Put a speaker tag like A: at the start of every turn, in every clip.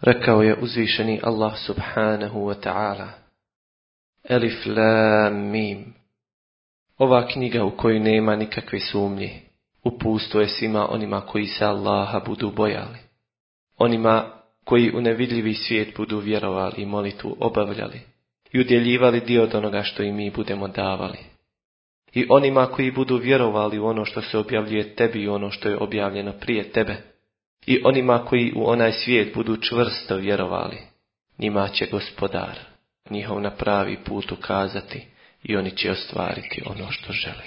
A: Rekao je uzvišeni Allah subhanahu wa ta'ala. Elif la mim. Ova knjiga u kojoj nema nikakve sumnje. Upusto je svima onima koji se Allaha budu bojali. Onima koji u nevidljivi svijet budu vjerovali i molitu obavljali. I udjeljivali dio od onoga što i mi budemo davali. I onima koji budu vjerovali u ono što se objavljuje tebi i ono što je objavljeno prije tebe i onima koji u onaj svijet budu čvrsto vjerovali, njima će gospodar njihov na pravi put ukazati i oni će ostvariti ono što žele.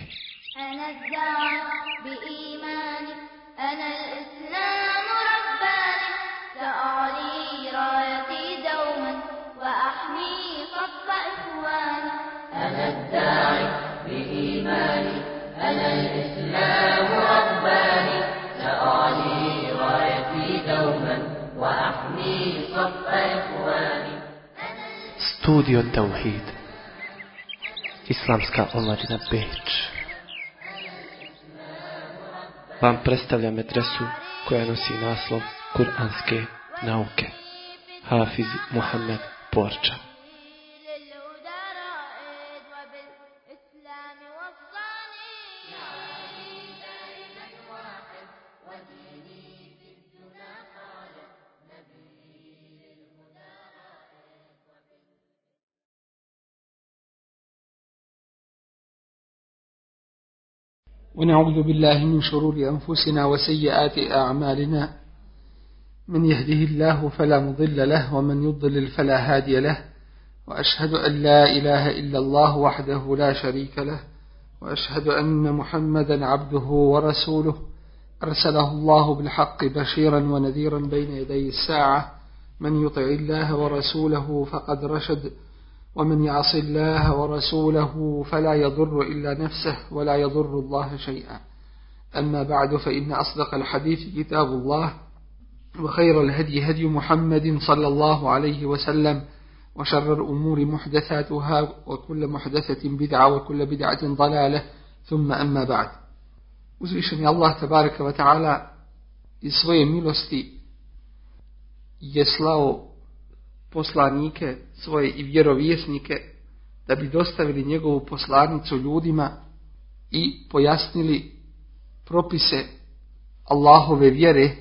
A: Studio Tauhid. Islamska omladina Beč. Vam predstavlja medresu koja nosi naslov Kur'anske nauke. Hafiz Muhammed Porča
B: ونعوذ بالله من شرور أنفسنا وسيئات أعمالنا. من يهده الله فلا مضل له ومن يضلل فلا هادي له. وأشهد أن لا إله إلا الله وحده لا شريك له. وأشهد أن محمدا عبده ورسوله. أرسله الله بالحق بشيرا ونذيرا بين يدي الساعة. من يطع الله ورسوله فقد رشد. ومن يعص الله ورسوله فلا يضر إلا نفسه ولا يضر الله شيئا. أما بعد فإن أصدق الحديث كتاب الله وخير الهدي هدي محمد صلى الله عليه وسلم وشر الأمور محدثاتها وكل محدثة بدعة وكل بدعة ضلالة. ثم أما بعد Uzvišeni Allah tabaraka wa ta'ala iz svoje milosti je slao poslanike svoje i vjerovjesnike da bi dostavili njegovu poslanicu ljudima i pojasnili propise Allahove vjere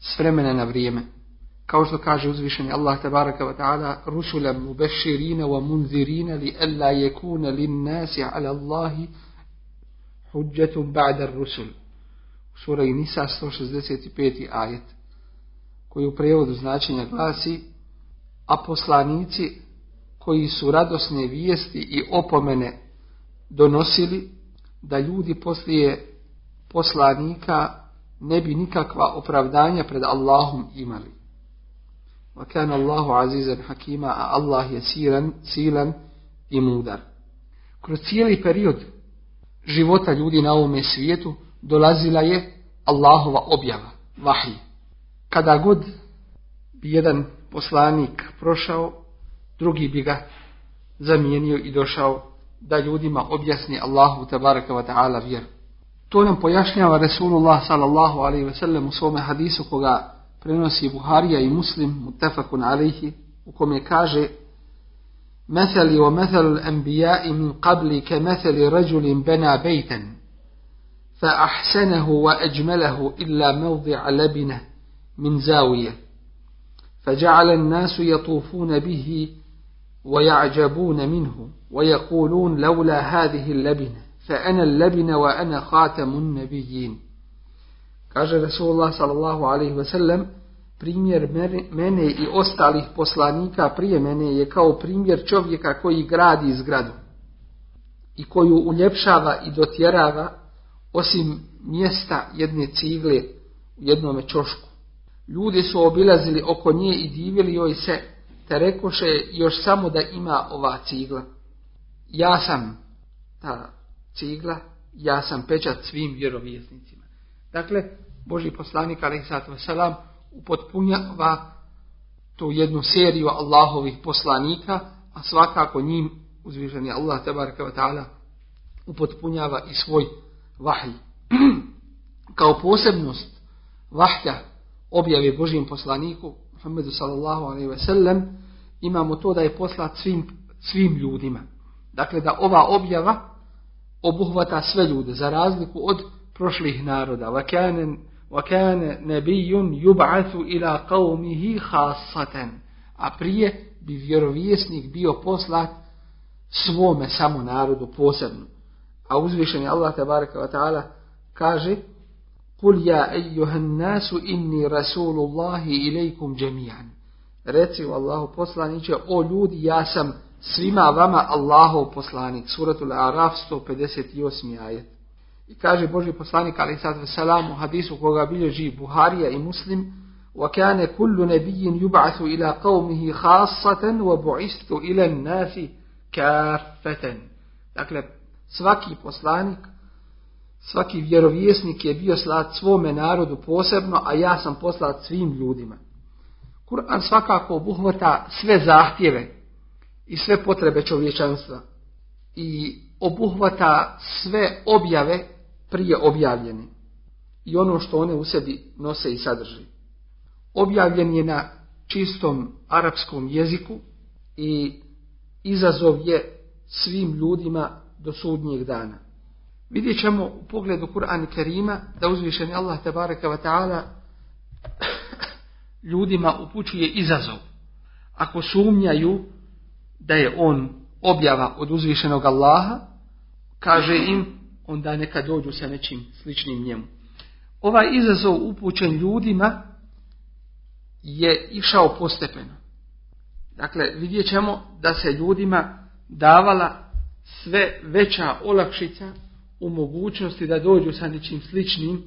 B: s vremena na vrijeme. Kao što kaže uzvišeni Allah tabaraka wa ta'ala rusulam mubeširina wa munzirina li alla yekuna lin nasi ala Allahi huđetum ba'da rusul. Sura Nisa 165. ajet koji u prevodu značenja glasi a poslanici koji su radosne vijesti i opomene donosili da ljudi poslije poslanika ne bi nikakva opravdanja pred Allahom imali. Kana Allahu azizan hakima, a Allah je silan, silan i mudar. Kroz cijeli period života ljudi na ovome svijetu dolazila je Allahova objava, vahij. Kada god bi jedan poslanik prošao, drugi bi ga zamijenio i došao da ljudima objasni Allahu tabaraka wa ta'ala vjeru. To nam pojašnjava Resulullah sallallahu alaihi ve sellem u svome hadisu koga prenosi Buharija i Muslim mutafakun alaihi u kome kaže مثلي ومثل الأنبياء من قبل كمثل رجل بنى بيتا فأحسنه وأجمله إلا موضع لبنه من زاوية فجعل الناس يطوفون به ويعجبون منه ويقولون لولا هذه اللبنة فأنا اللبن وأنا خاتم النبيين Kaže Rasulullah sallallahu alaihi ve sellem, primjer mene i ostalih poslanika prije mene je kao primjer čovjeka koji gradi zgradu i koju uljepšava i dotjerava osim mjesta jedne cigle u jednome čošku. Ljudi su obilazili oko nje i divili joj se, te rekoše još samo da ima ova cigla. Ja sam ta cigla, ja sam pečat svim vjerovjesnicima. Dakle, Boži poslanik, ali salam, upotpunjava tu jednu seriju Allahovih poslanika, a svakako njim uzvišeni Allah tabaraka wa ta'ala upotpunjava i svoj vahij. Kao posebnost vahja objave Božijem poslaniku Muhammedu sallallahu alaihi ve sellem imamo to da je poslat svim, svim ljudima. Dakle da ova objava obuhvata sve ljude za razliku od prošlih naroda. Vakane, vakane nebijun yub'athu ila qawmihi. A prije bi vjerovjesnik bio poslat svome samo narodu posebno. A uzvišeni Allah tabaraka wa ta'ala kaže قل يا أيها الناس إني رسول الله إليكم جميعا. رتي والله بوصلانيك أو لود يا سم سرما وما الله بوصلانيك سورة الأعراف 158 آية I kaže Boži poslanik Ali Sadr Salam u hadisu koga bilježi Buharija i Muslim وكان كل نبي يبعث إلى قومه خاصة وبعثت إلى الناس كافة. Dakle, svaki poslanik svaki vjerovjesnik je bio slat svome narodu posebno, a ja sam poslat svim ljudima. Kur'an svakako obuhvata sve zahtjeve i sve potrebe čovječanstva i obuhvata sve objave prije objavljene i ono što one u sebi nose i sadrži. Objavljen je na čistom arapskom jeziku i izazov je svim ljudima do sudnjeg dana. Vidjet ćemo u pogledu Kur'ana Kerima da uzvišeni Allah tabaraka wa ta'ala ljudima upućuje izazov. Ako sumnjaju da je on objava od uzvišenog Allaha, kaže im, onda neka dođu sa nečim sličnim njemu. Ovaj izazov upućen ljudima je išao postepeno. Dakle, vidjet ćemo da se ljudima davala sve veća olakšica u mogućnosti da dođu sa nečim sličnim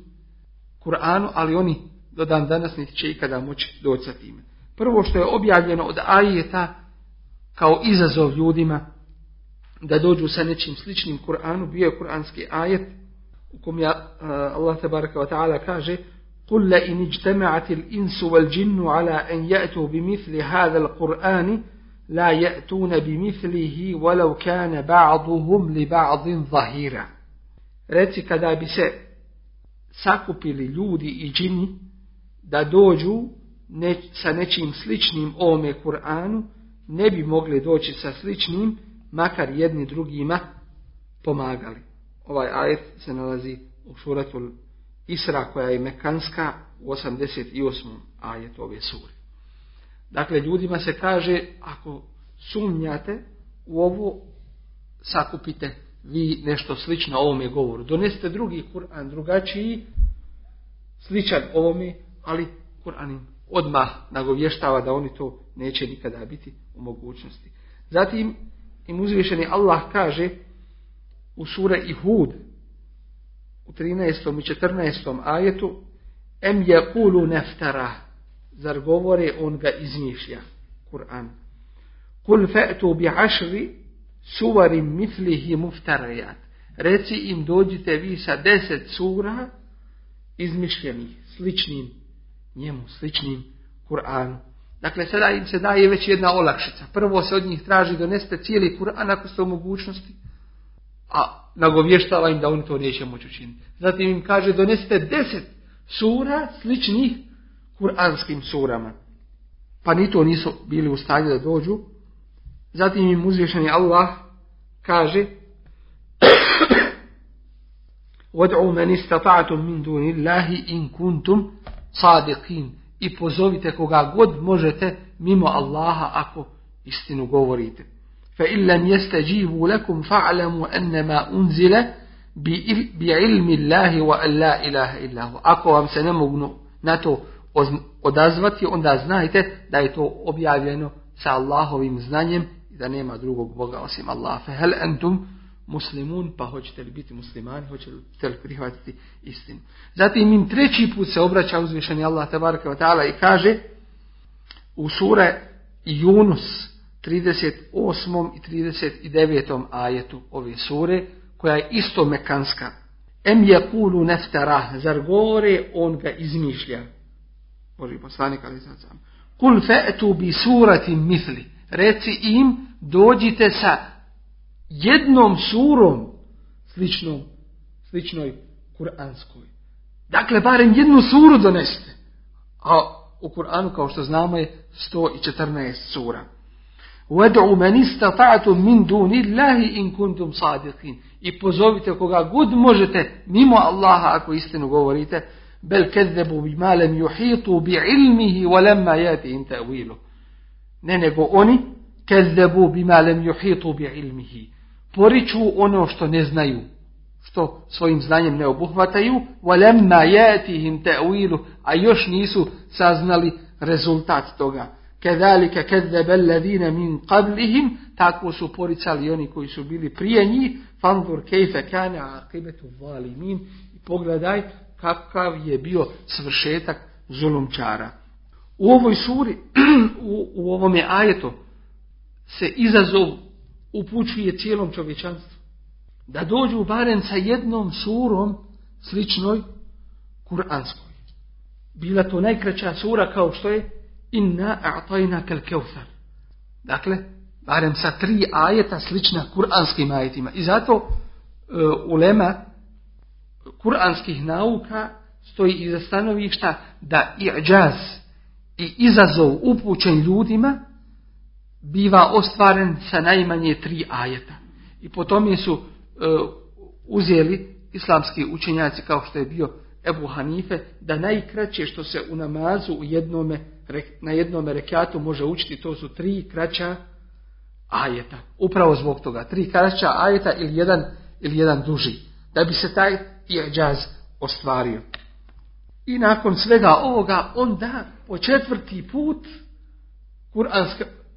B: Kur'anu, ali oni do dan danas niti će ikada moći doći sa time. Prvo što je objavljeno od ajeta kao izazov ljudima da dođu sa nečim sličnim Kur'anu, bio je kuranski ajet u kom je Allah tabaraka wa ta'ala kaže قل لئن اجتمعت الإنس والجن على أن يأتوا بمثل هذا القرآن لا يأتون بمثله ولو كان بعضهم لبعض ظهيرا Reci kada bi se sakupili ljudi i džini da dođu ne, sa nečim sličnim ovome Kur'anu, ne bi mogli doći sa sličnim, makar jedni drugima pomagali. Ovaj ajet se nalazi u suratul Isra koja je mekanska u 88. ajet ove sure. Dakle, ljudima se kaže, ako sumnjate u ovo, sakupite vi nešto slično ovome govoru. Donesite drugi Kur'an, drugačiji, sličan ovome, ali Kur'an im odmah nagovještava da oni to neće nikada biti u mogućnosti. Zatim im uzvišeni Allah kaže u sure Ihud u 13. i 14. ajetu em je kulu neftara zar govore on ga izmišlja Kur'an kul fe'tu bi ašri suvarim mitlihi muftarajat reci im dođite vi sa deset sura izmišljenih sličnim njemu, sličnim Kur'anu. Dakle, sada im se daje već jedna olakšica. Prvo se od njih traži doneste cijeli Kur'an ako ste u mogućnosti, a nagovještava im da oni to neće moći učiniti. Zatim im kaže donesite deset sura sličnih kuranskim surama. Pa ni to nisu bili u stanju da dođu. Zatim im uzvišeni Allah kaže وَدْعُوا مَنِ اسْتَطَعْتُم مِّن دُونِ اللَّهِ إِن كُنتُمْ sadiqin i pozovite koga god možete mimo Allaha ako istinu govorite. Fa illam yastajibu lakum fa'lamu annama unzila bi ilmi Allahi wa an la ilaha illa hu. Ako vam se ne mogu na to odazvati, onda znajte da je to objavljeno sa Allahovim znanjem i da nema drugog Boga osim Allaha. Fa hal antum muslimun, pa hoćete li biti muslimani, hoćete li prihvatiti istinu. Zatim im treći put se obraća uzvišeni Allah tabaraka wa ta'ala i kaže u sure Yunus 38. i 39. ajetu ove sure, koja je isto mekanska. Em je kulu neftara, zar govore on ga izmišlja. Boži poslanik, ali sad sam. Kul fe'tu bi surati mithli. Reci im, dođite sa jednom surom sličnom, sličnoj kuranskoj. Dakle, barem jednu suru doneste. A u Kur'anu kao što znamo je 114 sura. وَدْعُ مَنِ اسْتَطَعْتُمْ مِنْ دُونِ اللَّهِ إِنْ كُنْتُمْ صَادِقِينَ I pozovite koga god možete mimo Allaha ako istinu govorite. بَلْ كَذَّبُوا بِمَا لَمْ يُحِيطُوا بِعِلْمِهِ وَلَمَّا يَاتِهِمْ تَأْوِيلُهُ ne nego oni kezebu bimalem yuhitu bi ilmihi. Poriču ono što ne znaju, što svojim znanjem ne obuhvataju, walemma yatihim ta'wilu, a još nisu saznali rezultat toga. Kedalika kezzebe alladine min qablihim, tako su poricali oni koji su bili prije njih, fanzur kejfe kane akibetu zalimin, i pogledaj kakav je bio svršetak zulumčara. U ovoj suri, u, u ovome ajetu, se izazov upućuje cijelom čovječanstvu. Da dođu barem sa jednom surom sličnoj kuranskoj. Bila to najkraća sura kao što je inna a'tajna kal kevthar. Dakle, barem sa tri ajeta slična kuranskim ajetima. I zato e, ulema kuranskih nauka stoji iza stanovišta da i'đaz i izazov upućen ljudima biva ostvaren sa najmanje tri ajeta. I po tome su e, uzeli islamski učenjaci kao što je bio Ebu Hanife, da najkraće što se u namazu u jednome, na jednom rekatu može učiti, to su tri kraća ajeta. Upravo zbog toga. Tri kraća ajeta ili jedan, ili jedan duži. Da bi se taj iđaz ostvario. I nakon svega ovoga, onda po četvrti put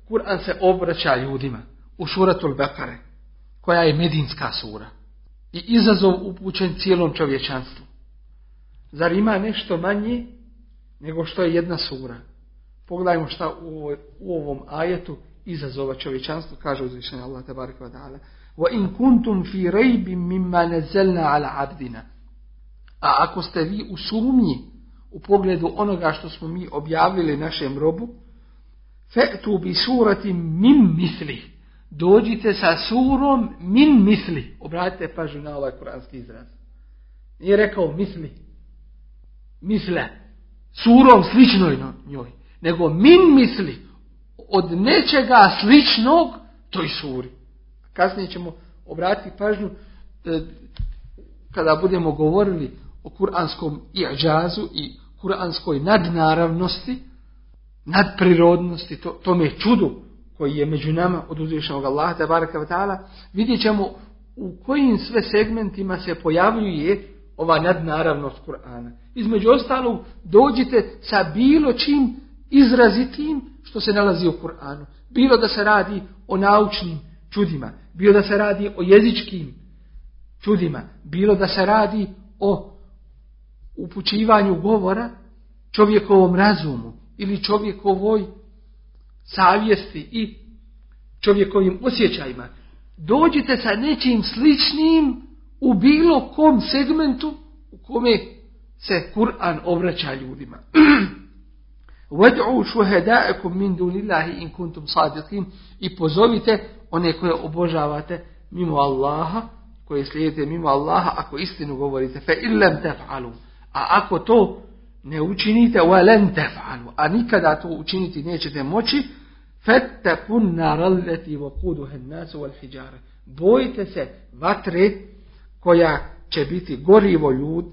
B: Kur'an, se obraća ljudima u suratul Bekare, koja je medinska sura. I izazov upućen cijelom čovječanstvu. Zar ima nešto manje nego što je jedna sura? Pogledajmo šta u, ovom ajetu izazova čovječanstvo, kaže uzvišenje Allah tabaraka wa ta'ala. In kuntum fi rejbim mimma nezelna ala abdina. A ako ste vi u sumnji u pogledu onoga što smo mi objavili našem robu, fe'tu bi surati min misli. Dođite sa surom min misli. Obratite pažnju na ovaj kuranski izraz. Nije rekao misli misle surom sličnoj njoj, nego min misli od nečega sličnog toj suri. Kasnije ćemo obratiti pažnju e, kada budemo govorili o kuranskom i'đazu i kuranskoj nadnaravnosti, nadprirodnosti, to, tome čudu koji je među nama od uzvišenog Allaha te baraka wa ta'ala, vidjet ćemo u kojim sve segmentima se pojavljuje ova nadnaravnost Kur'ana. Između ostalog, dođite sa bilo čim izrazitim što se nalazi u Kur'anu. Bilo da se radi o naučnim čudima, bilo da se radi o jezičkim čudima, bilo da se radi o upućivanju govora čovjekovom razumu ili čovjekovoj savjesti i čovjekovim osjećajima. Dođite sa nečim sličnim u bilo kom segmentu u kome se Kur'an obraća ljudima. Wad'u shuhada'akum min dunillahi in kuntum sadiqin i pozovite one koje obožavate mimo Allaha, koje slijedite mimo Allaha ako istinu govorite fa illam taf'alu. A ako to ne učinite lan taf'alu, a nikada to učiniti nećete moći, fattakun narallati waquduha an-nas wal hijara. Bojite se vatre koja će biti gorivo ljud,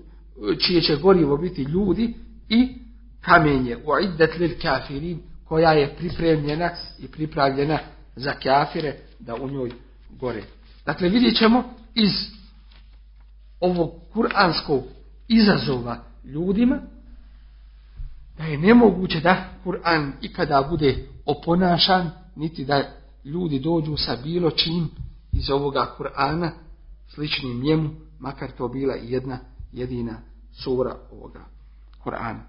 B: čije će gorivo biti ljudi i kamenje u lil kafirin koja je pripremljena i pripravljena za kafire da u njoj gore. Dakle, vidjet ćemo iz ovog kuranskog izazova ljudima da je nemoguće da Kur'an ikada bude oponašan, niti da ljudi dođu sa bilo čim iz ovoga Kur'ana sličnim njemu, makar to bila jedna jedina sura ovoga Kur'ana.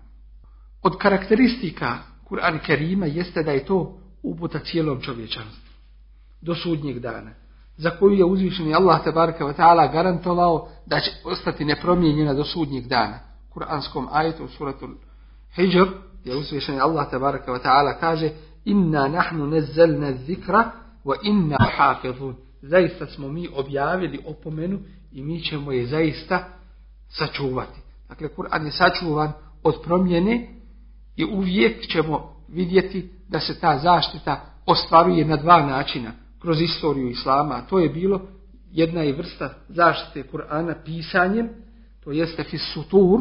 B: Od karakteristika Kur'an Kerima jeste da je to uputa cijelom čovječanstvu do sudnjeg dana za koju je uzvišeni Allah tabaraka wa ta'ala garantovao da će ostati nepromijenjena do sudnjeg dana. Kur'anskom ajetu suratul Hijr je uzvišeni Allah tabaraka wa ta'ala kaže inna nahnu nezelna zikra wa inna hafidhun zaista smo mi objavili opomenu i mi ćemo je zaista sačuvati. Dakle, Kur'an je sačuvan od promjene I uvijek ćemo vidjeti da se ta zaštita ostvaruje na dva načina kroz istoriju Islama. A to je bilo jedna je vrsta zaštite Kur'ana pisanjem, to jeste fisutur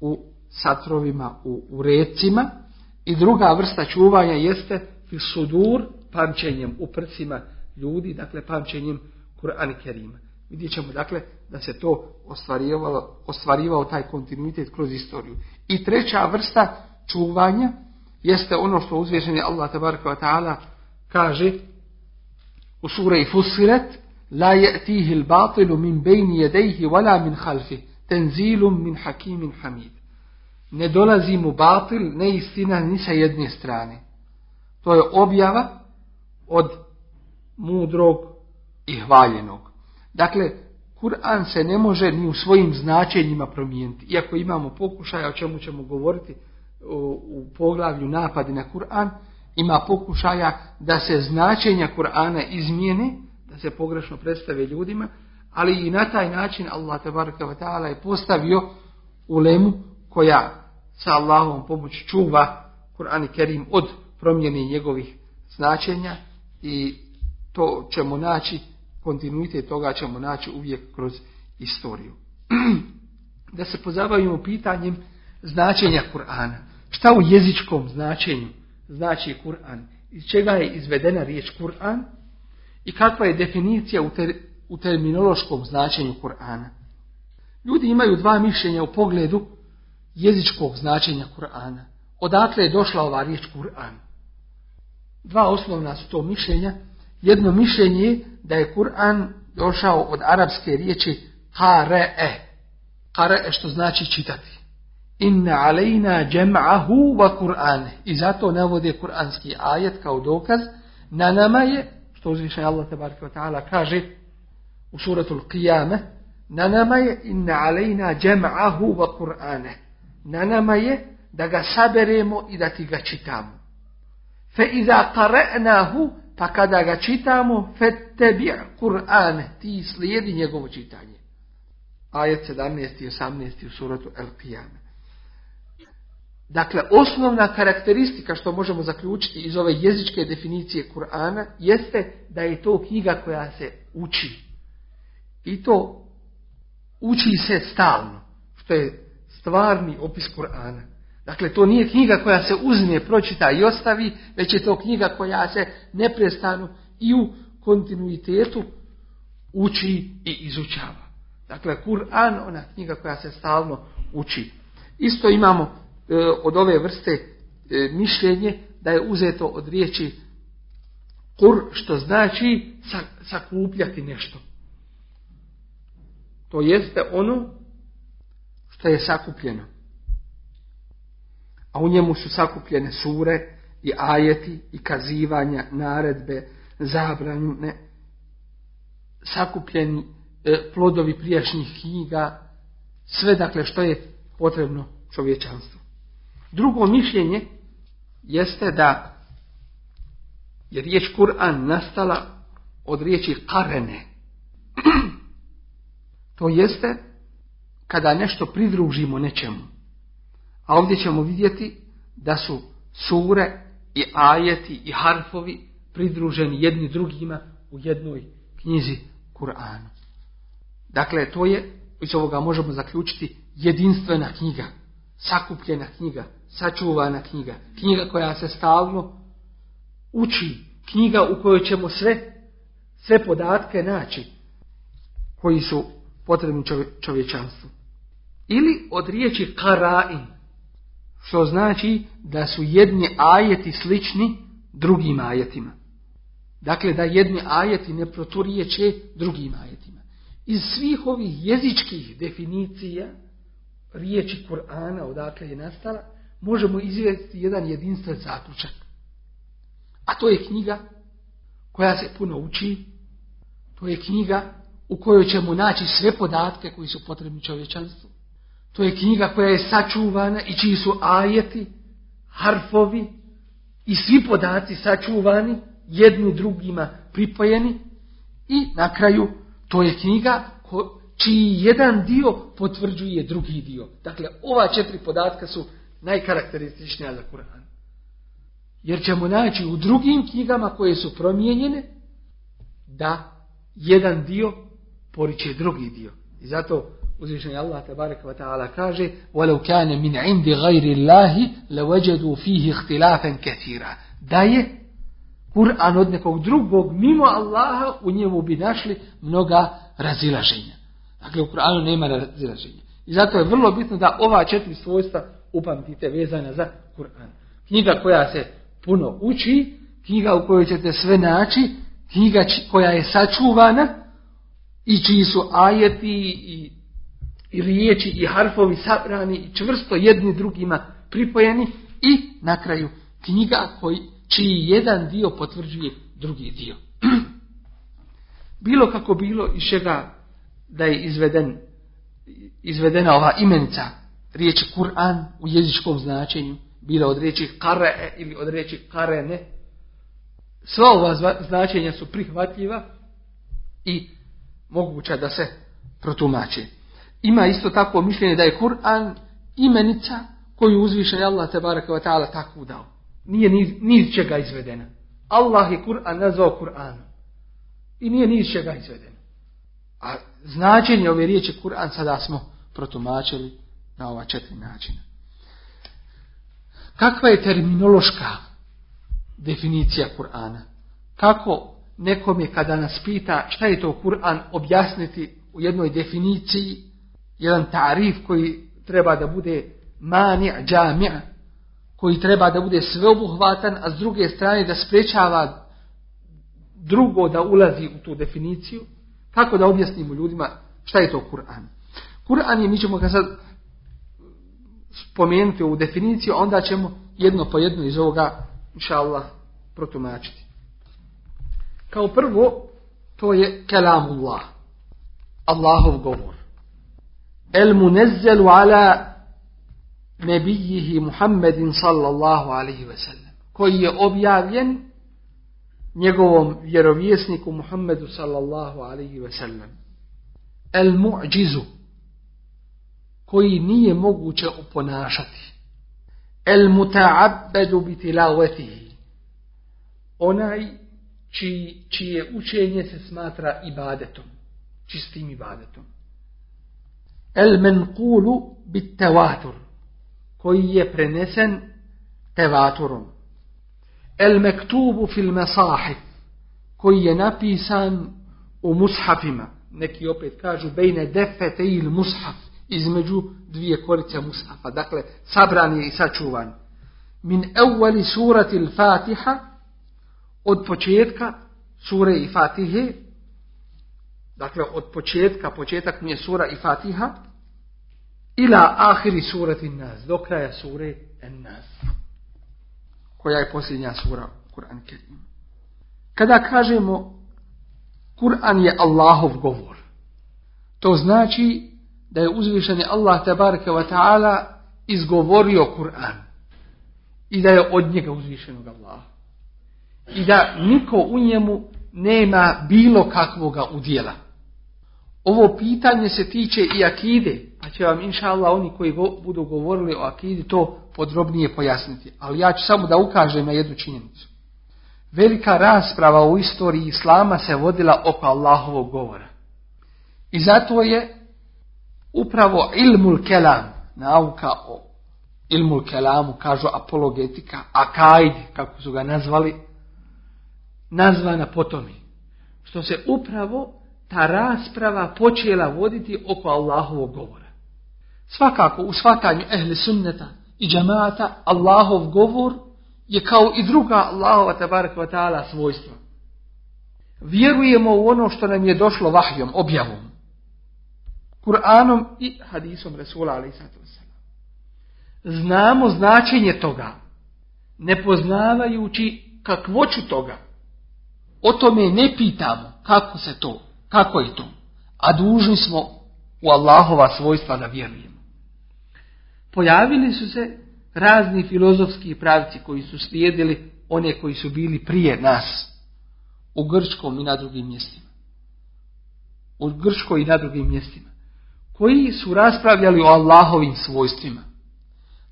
B: u satrovima, u, u recima. I druga vrsta čuvanja jeste fisudur, pamćenjem u prcima ljudi, dakle pamćenjem Kur'ana Kerima. Vidjet ćemo dakle da se to ostvarivalo, ostvarivao taj kontinuitet kroz istoriju. I treća vrsta čuvanja jeste ono što uzvišeni Allah tabaraka ta'ala kaže u sura Fussiret La je'tihi batilu min bejni jedejhi wala min halfi tenzilum min hakimin hamid. Ne dolazi mu batil, ne istina ni sa jedne strane. To je objava od mudrog i hvaljenog. Dakle, Kur'an se ne može ni u svojim značenjima promijeniti. Iako imamo pokušaja o čemu ćemo govoriti u poglavlju napadi na Kur'an, ima pokušaja da se značenja Kur'ana izmijene, da se pogrešno predstave ljudima, ali i na taj način Allah tabaraka wa ta'ala je postavio ulemu koja sa Allahom pomoć čuva Kur'an i Kerim od promjene njegovih značenja i to ćemo naći, kontinuitet toga ćemo naći uvijek kroz istoriju. da se pozabavimo pitanjem značenja Kur'ana. Šta u jezičkom značenju znači Kur'an? Iz čega je izvedena riječ Kur'an? I kakva je definicija u, u terminološkom značenju Kur'ana? Ljudi imaju dva mišljenja u pogledu jezičkog značenja Kur'ana. Odakle je došla ova riječ Kur'an? Dva osnovna su to mišljenja. Jedno mišljenje je da je Kur'an došao od arapske riječi kare'e. Kare'e što znači čitati. Inna alejna džem'ahu wa Kur'ane. I zato navode kur'anski ajet kao dokaz. Na nama je, što uzviše Allah tabaraka ta'ala kaže u suratul Qiyame, na nama je inna alejna džem'ahu wa Kur'ane. Na nama je da ga saberemo i da ti ga čitamo. Fe iza qara'nahu, pa kada ga čitamo, fetebi' Kur'ane, ti slijedi njegovo čitanje. Ajet 17. i 18. u suratu El Qiyame. Dakle, osnovna karakteristika što možemo zaključiti iz ove jezičke definicije Kur'ana jeste da je to knjiga koja se uči. I to uči se stalno, što je stvarni opis Kur'ana. Dakle, to nije knjiga koja se uzme, pročita i ostavi, već je to knjiga koja se neprestano i u kontinuitetu uči i izučava. Dakle, Kur'an, ona knjiga koja se stalno uči. Isto imamo od ove vrste e, mišljenje da je uzeto od riječi kur što znači sakupljati nešto. To jeste ono što je sakupljeno. A u njemu su sakupljene sure i ajeti i kazivanja, naredbe, zabrane, sakupljeni e, plodovi prijašnjih knjiga, sve dakle što je potrebno čovječanstvu. Drugo mišljenje jeste da je riječ Kur'an nastala od riječi karene. To jeste kada nešto pridružimo nečemu. A ovdje ćemo vidjeti da su sure i ajeti i harfovi pridruženi jedni drugima u jednoj knjizi Kur'anu. Dakle, to je, iz ovoga možemo zaključiti, jedinstvena knjiga, sakupljena knjiga, sačuvana knjiga. Knjiga koja se stalno uči. Knjiga u kojoj ćemo sve, sve podatke naći koji su potrebni čovječanstvu. Ili od riječi karain, što znači da su jedni ajeti slični drugim ajetima. Dakle, da jedni ajeti ne proturiječe drugim ajetima. Iz svih ovih jezičkih definicija riječi Kur'ana odakle je nastala, možemo izvesti jedan jedinstven zaključak. A to je knjiga koja se puno uči, to je knjiga u kojoj ćemo naći sve podatke koji su potrebni čovječanstvu. To je knjiga koja je sačuvana i čiji su ajeti, harfovi i svi podaci sačuvani, jedni drugima pripojeni i na kraju to je knjiga čiji jedan dio potvrđuje drugi dio. Dakle, ova četiri podatka su najkarakterističnija za Kur'an. Jer ćemo naći u drugim knjigama koje su promijenjene da jedan dio poriče drugi dio. I zato uzvišenje Allah tabaraka wa ta'ala kaže وَلَوْ كَانَ مِنْ عِنْدِ غَيْرِ اللَّهِ لَوَجَدُوا فِيهِ اخْتِلَافًا كَثِيرًا Da je Kur'an od nekog drugog mimo Allaha u njemu bi našli mnoga razilaženja. Dakle, u Kur'anu nema razilaženja. I zato je vrlo bitno da ova četiri svojstva upamtite vezana za Kur'an. Knjiga koja se puno uči, knjiga u kojoj ćete sve naći, knjiga koja je sačuvana i čiji su ajeti i, i riječi i harfovi sabrani i čvrsto jedni drugima pripojeni i na kraju knjiga koji, čiji jedan dio potvrđuje drugi dio. bilo kako bilo iz čega da je izveden, izvedena ova imenica riječi Kur'an u jezičkom značenju, bila od riječi kare ili od riječi karene, sva ova značenja su prihvatljiva i moguća da se protumače. Ima isto tako mišljenje da je Kur'an imenica koju uzvišen Allah te baraka ta'ala tako dao. Nije ni, ni čega izvedena. Allah je Kur'an nazvao Kur'anom. I nije ni čega izvedeno. A značenje ove riječi Kur'an sada smo protumačili na ova četiri načina. Kakva je terminološka definicija Kur'ana? Kako nekom je kada nas pita šta je to Kur'an objasniti u jednoj definiciji, jedan tarif koji treba da bude mani, džamija, koji treba da bude sveobuhvatan, a s druge strane da sprečava drugo da ulazi u tu definiciju, kako da objasnimo ljudima šta je to Kur'an. Kur'an je, mi ćemo ga sad spomenuti ovu definiciju, onda ćemo jedno po jedno iz ovoga, inša Allah, protumačiti. Kao prvo, to je kelamullah, Allahov govor. El munezzelu ala nebijihi Muhammedin sallallahu alaihi ve sellem, koji je objavljen njegovom vjerovjesniku Muhammedu sallallahu alaihi ve sellem. El mu'đizu, koji nije moguće oponašati. El muta'abbedu bi tilavetihi. Onaj čiji, čije učenje se smatra ibadetom. Čistim ibadetom. El menkulu bit tevatur. Koji je prenesen tevaturom. El mektubu fil mesahif. Koji je napisan u mushafima. Neki opet kažu bejne defete il mushaf između dvije korice mushafa. Dakle, sabran je i sačuvan. Min evvali surati il-Fatiha od početka sure i Fatihe dakle, od početka, početak mi je sura i Fatiha ila ahiri surati nas, do kraja sure en nas. Koja je posljednja sura Kur'an Kerim. Kada kažemo Kur'an je Allahov govor, to znači da je uzvišeni Allah tabaraka wa ta'ala izgovorio Kur'an i da je od njega uzvišenog Allah. I da niko u njemu nema bilo kakvoga udjela. Ovo pitanje se tiče i akide, pa će vam inša Allah oni koji budu govorili o akidi to podrobnije pojasniti. Ali ja ću samo da ukažem na jednu činjenicu. Velika rasprava u istoriji Islama se vodila oko Allahovog govora. I zato je upravo ilmul kelam, nauka o ilmul kelamu, kažu apologetika, akajd, kako su ga nazvali, nazvana potomi. Što se upravo ta rasprava počela voditi oko Allahovog govora. Svakako u shvatanju ehli sunneta i džamata Allahov govor je kao i druga Allahova tabaraka svojstva. Vjerujemo u ono što nam je došlo vahjom, objavom. Kur'anom i hadisom Resula ali Znamo značenje toga, ne poznavajući kakvoću toga. O tome ne pitamo kako se to, kako je to, a dužni smo u Allahova svojstva da vjerujemo. Pojavili su se razni filozofski pravci koji su slijedili one koji su bili prije nas u Grčkom i na drugim mjestima. U Grčkoj i na drugim mjestima koji su raspravljali o Allahovim svojstvima.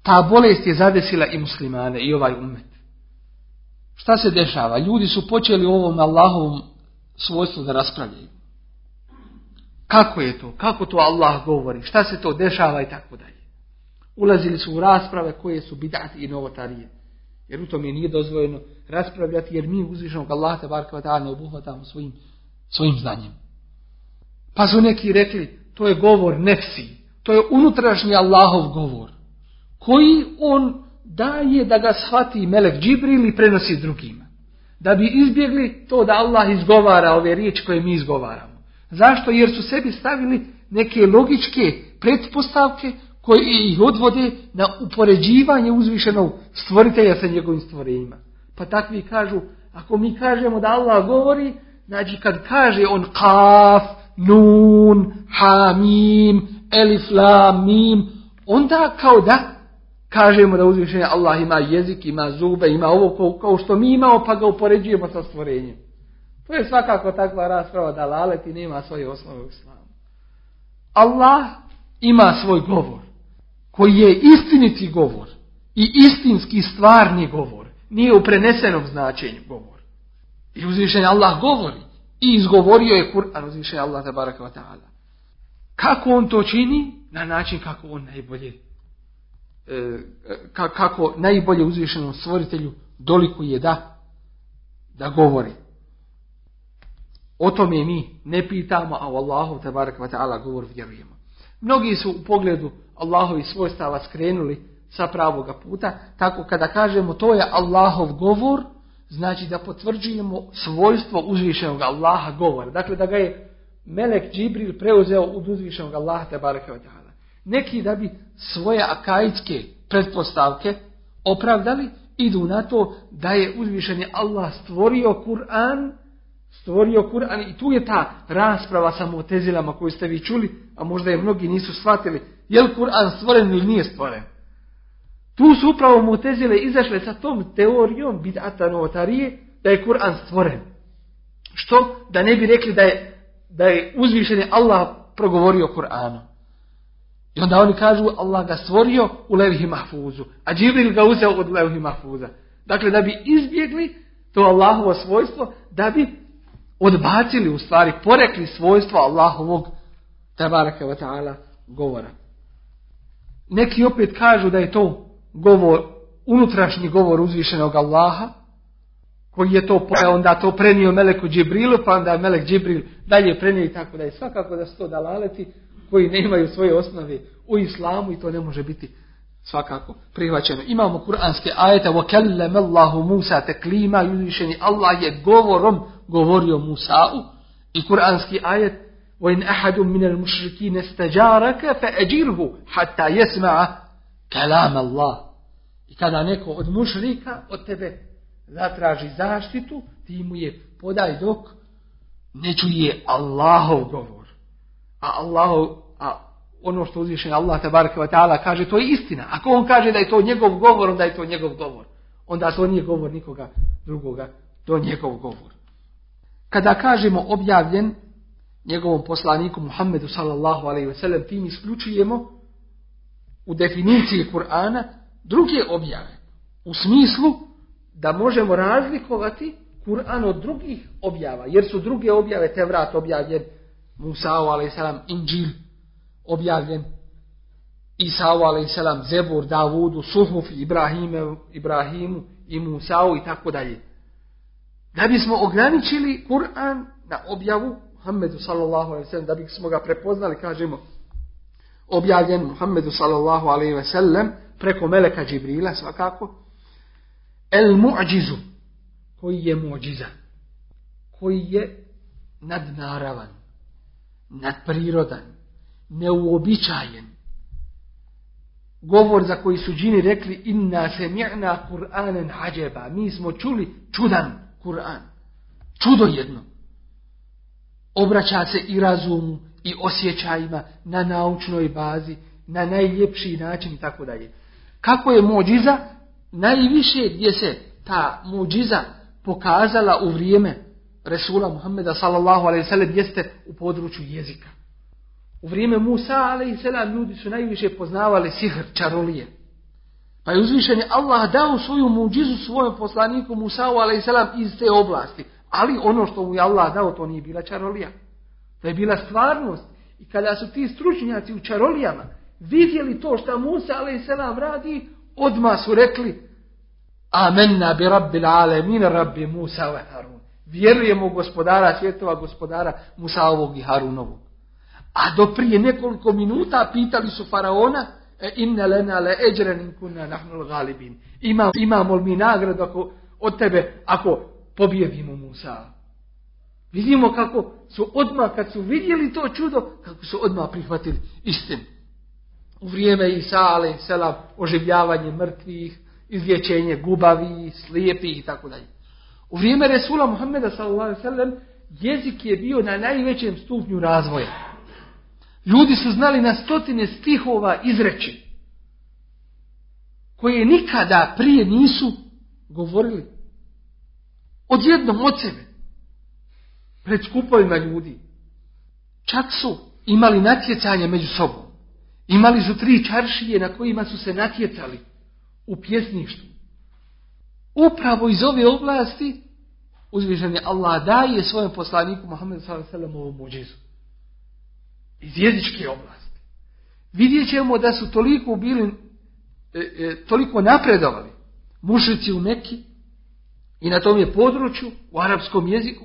B: Ta bolest je zadesila i muslimane i ovaj umet. Šta se dešava? Ljudi su počeli u ovom Allahovom svojstvu da raspravljaju. Kako je to? Kako to Allah govori? Šta se to dešava i tako dalje? Ulazili su u rasprave koje su bidati i novotarije. Jer u tome nije dozvoljeno raspravljati jer mi uzvišenog Allah te barka ne obuhvatamo svojim, svojim znanjem. Pa su neki rekli to je govor nefsi. To je unutrašnji Allahov govor. Koji on daje da ga shvati Melek Džibril i prenosi drugima. Da bi izbjegli to da Allah izgovara ove riječi koje mi izgovaramo. Zašto? Jer su sebi stavili neke logičke pretpostavke koje ih odvode na upoređivanje uzvišenog stvoritelja sa njegovim stvorenjima. Pa takvi kažu, ako mi kažemo da Allah govori, znači kad kaže on kaf, nun, hamim, elif, la, mim, onda kao da kažemo da uzvišenje Allah ima jezik, ima zube, ima ovo kao, što mi imamo, pa ga upoređujemo sa stvorenjem. To je svakako takva rasprava da laleti nema svoje osnove u islamu. Allah ima svoj govor, koji je istiniti govor i istinski stvarni govor, nije u prenesenom značenju govor. I uzvišenje Allah govori i izgovorio je Kur'an uzvišenje Allah tabaraka wa ta'ala. Kako on to čini? Na način kako on najbolje E, kako najbolje uzvišenom stvoritelju je da da govori. O tome mi ne pitamo, a u Allahu tabarak wa ta'ala govor vjerujemo. Mnogi su u pogledu Allahovi svojstava skrenuli sa pravoga puta, tako kada kažemo to je Allahov govor, znači da potvrđujemo svojstvo uzvišenog Allaha govora. Dakle, da ga je Melek Džibril preuzeo od uzvišenog Allaha wa ta'ala. Neki da bi svoje akajske pretpostavke opravdali, idu na to da je uzvišeni Allah stvorio Kur'an, stvorio Kur'an i tu je ta rasprava sa motezilama koju ste vi čuli, a možda je mnogi nisu shvatili, je li Kur'an stvoren ili nije stvoren. Tu su upravo mutezile izašle sa tom teorijom bid'ata novotarije da je Kur'an stvoren. Što? Da ne bi rekli da je, da je uzvišeni Allah progovorio Kur'anom. I onda oni kažu Allah ga stvorio u levhi mahfuzu, a Džibril ga uzeo od levhi mahfuza. Dakle, da bi izbjegli to Allahovo svojstvo, da bi odbacili u stvari, porekli svojstvo Allahovog tabaraka wa ta'ala govora. Neki opet kažu da je to govor, unutrašnji govor uzvišenog Allaha, koji je to pa onda to prenio Meleku Džibrilu, pa onda Melek Džibril dalje prenio i tako da je svakako da se to dalaleti koji nemaju svoje osnove u islamu i to ne može biti svakako prihvaćeno. Imamo kuranske ajete وَكَلَّمَ اللَّهُ Musa teklima i Allah je govorom govorio Musa'u i kuranski ajet وَإِنْ أَحَدٌ مِنَ الْمُشْرِكِينَ اسْتَجَارَكَ فَأَجِرْهُ حَتَّى يَسْمَعَ Kalam Allah. I kada neko od mušrika od tebe zatraži zaštitu, ti mu je podaj dok ne čuje Allahov govor. A Allahov, a ono što uzviše Allah tabaraka wa ta'ala kaže, to je istina. Ako on kaže da je to njegov govor, onda je to njegov govor. Onda to nije govor nikoga drugoga, to je njegov govor. Kada kažemo objavljen njegovom poslaniku Muhammedu sallallahu alaihi ve sellem, tim isključujemo u definiciji Kur'ana druge objave. U smislu da možemo razlikovati Kur'an od drugih objava, jer su druge objave, te vrat objavljen, Musa'u a.s. Inđil, objavljen Isau a.s. Zebur, Davudu, Suhuf, Ibrahime, Ibrahimu i Musau i tako dalje. Da bismo ograničili Kur'an na objavu Muhammedu sallallahu alaihi da bismo ga prepoznali, kažemo, objavljen Muhammedu sallallahu alaihi sallam preko Meleka Džibrila svakako, el mu'đizu, koji je mu'điza, koji je nadnaravan, nadprirodan, neuobičajen. Govor za koji su džini rekli inna semi'na Kur'anen hađeba. Mi smo čuli čudan Kur'an. Čudo jedno. Obraća se i razumu i osjećajima na naučnoj bazi, na najljepši način i tako dalje. Kako je mođiza? Najviše gdje se ta mođiza pokazala u vrijeme Resula Muhammeda sallallahu alaihi sallam jeste u području jezika. U vrijeme Musa, ale i selam, ljudi su najviše poznavali sihr, čarolije. Pa je uzvišen je Allah dao svoju muđizu svojem poslaniku Musa'u a.s. iz te oblasti. Ali ono što mu je Allah dao, to nije bila čarolija. To je bila stvarnost. I kada su ti stručnjaci u čarolijama vidjeli to što Musa a.s. radi, odmah su rekli Amenna bi rabbil alemin rabbi Musa wa Harun. Vjerujemo gospodara svjetova, gospodara Musaovog i Harunovog. A do prije nekoliko minuta pitali su faraona e, inna lena le eđren in kunna nahnu galibin. Ima, imamo li mi nagradu ako, od tebe ako pobjedimo Musa? Vidimo kako su odmah, kad su vidjeli to čudo, kako su odmah prihvatili istinu. U vrijeme Isa, ale selam, oživljavanje mrtvih, izlječenje gubavi, slijepih i tako dalje. U vrijeme Resula Muhammeda sallallahu jezik je bio na najvećem stupnju razvoja. Ljudi su znali na stotine stihova izreći koje nikada prije nisu govorili. Odjednom od sebe. Pred skupovima ljudi. Čak su imali natjecanje među sobom. Imali su tri čaršije na kojima su se natjecali u pjesništvu. Upravo iz ove oblasti uzvišen je Allah daje svojem poslaniku Muhammedu s.a.v. ovu muđizu. Iz jezičke oblasti. Vidjet ćemo da su toliko bili, e, e, toliko napredovali mušici u Meki i na tom je području u arapskom jeziku,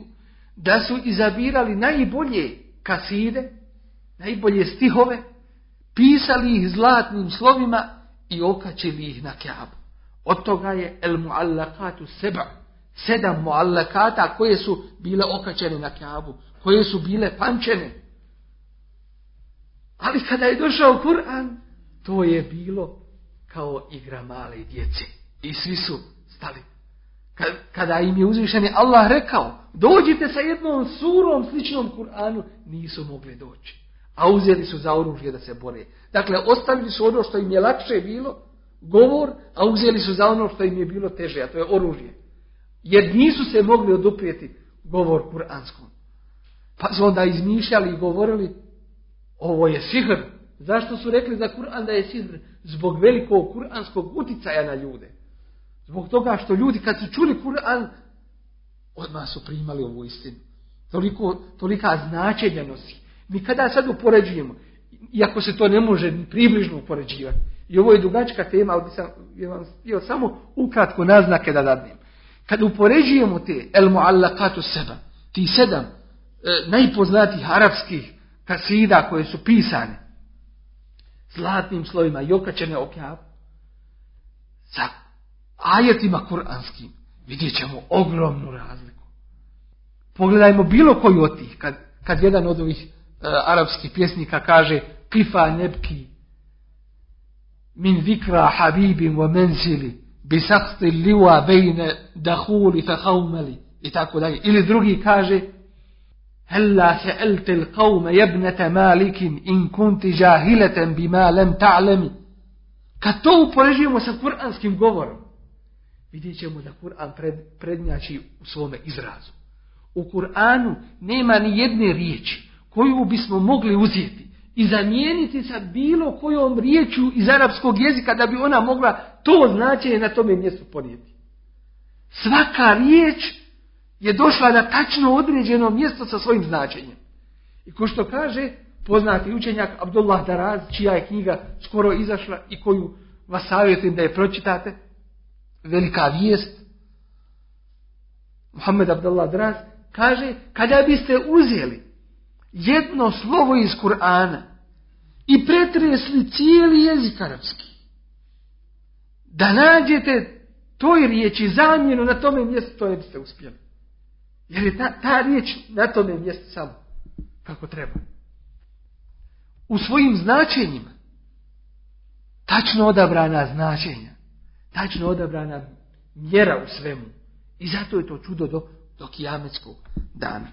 B: da su izabirali najbolje kaside, najbolje stihove, pisali ih zlatnim slovima i okačili ih na kjabu. Od toga je el muallakatu seba, sedam muallakata koje su bile okačene na kjabu, koje su bile pančene. Ali kada je došao Kur'an, to je bilo kao igra male djece. I svi su stali. Kada im je uzvišeni Allah rekao, dođite sa jednom surom sličnom Kur'anu, nisu mogli doći a uzeli su za oružje da se bore. Dakle, ostavili su ono što im je lakše bilo, govor, a uzeli su za ono što im je bilo teže, a to je oružje. Jer nisu se mogli oduprijeti govor kuranskom. Pa su onda izmišljali i govorili, ovo je sihr. Zašto su rekli za Kur'an da je sihr? Zbog velikog kuranskog uticaja na ljude. Zbog toga što ljudi kad su čuli Kur'an, odmah su primali ovu istinu. Toliko, tolika značenja nosi. Mi kada sad upoređujemo, iako se to ne može ni približno upoređivati, i ovo je dugačka tema, ali sam vam htio samo ukratko naznake da dadnem. Kad upoređujemo te el muallakatu seba, ti sedam e, najpoznatijih arapskih kasida koje su pisane zlatnim slovima i okačene okjav, sa ajetima kuranskim vidjet ćemo ogromnu razliku. Pogledajmo bilo koju od tih, kad, kad jedan od ovih E, arapskih pjesnika kaže Kifa nebki min vikra habibin wa menzili bi sakti liwa bejne dahuli fa haumeli i tako dalje. Ili drugi kaže Hella se'elte l'qawme jebnete malikin in kunti jahileten bima lem ta'lemi. Kad to uporežujemo sa kuranskim govorom, vidjet ćemo da Kur'an pred, prednjači u svome izrazu. U Kur'anu nema ni jedne riječi koju bismo mogli uzeti i zamijeniti sa bilo kojom riječju iz arapskog jezika da bi ona mogla to značenje na tome mjestu ponijeti. Svaka riječ je došla na tačno određeno mjesto sa svojim značenjem. I ko što kaže poznati učenjak Abdullah Daraz, čija je knjiga skoro izašla i koju vas savjetujem da je pročitate, velika vijest, Muhammed Abdullah Daraz, kaže, kada biste uzeli jedno slovo iz Kur'ana i pretresli cijeli jezik arapski. Da nađete toj riječi zamjenu na tome mjestu, to ne biste uspjeli. Jer je ta, ta riječ na tome mjestu samo kako treba. U svojim značenjima tačno odabrana značenja, tačno odabrana mjera u svemu. I zato je to čudo do, do kijametskog dana.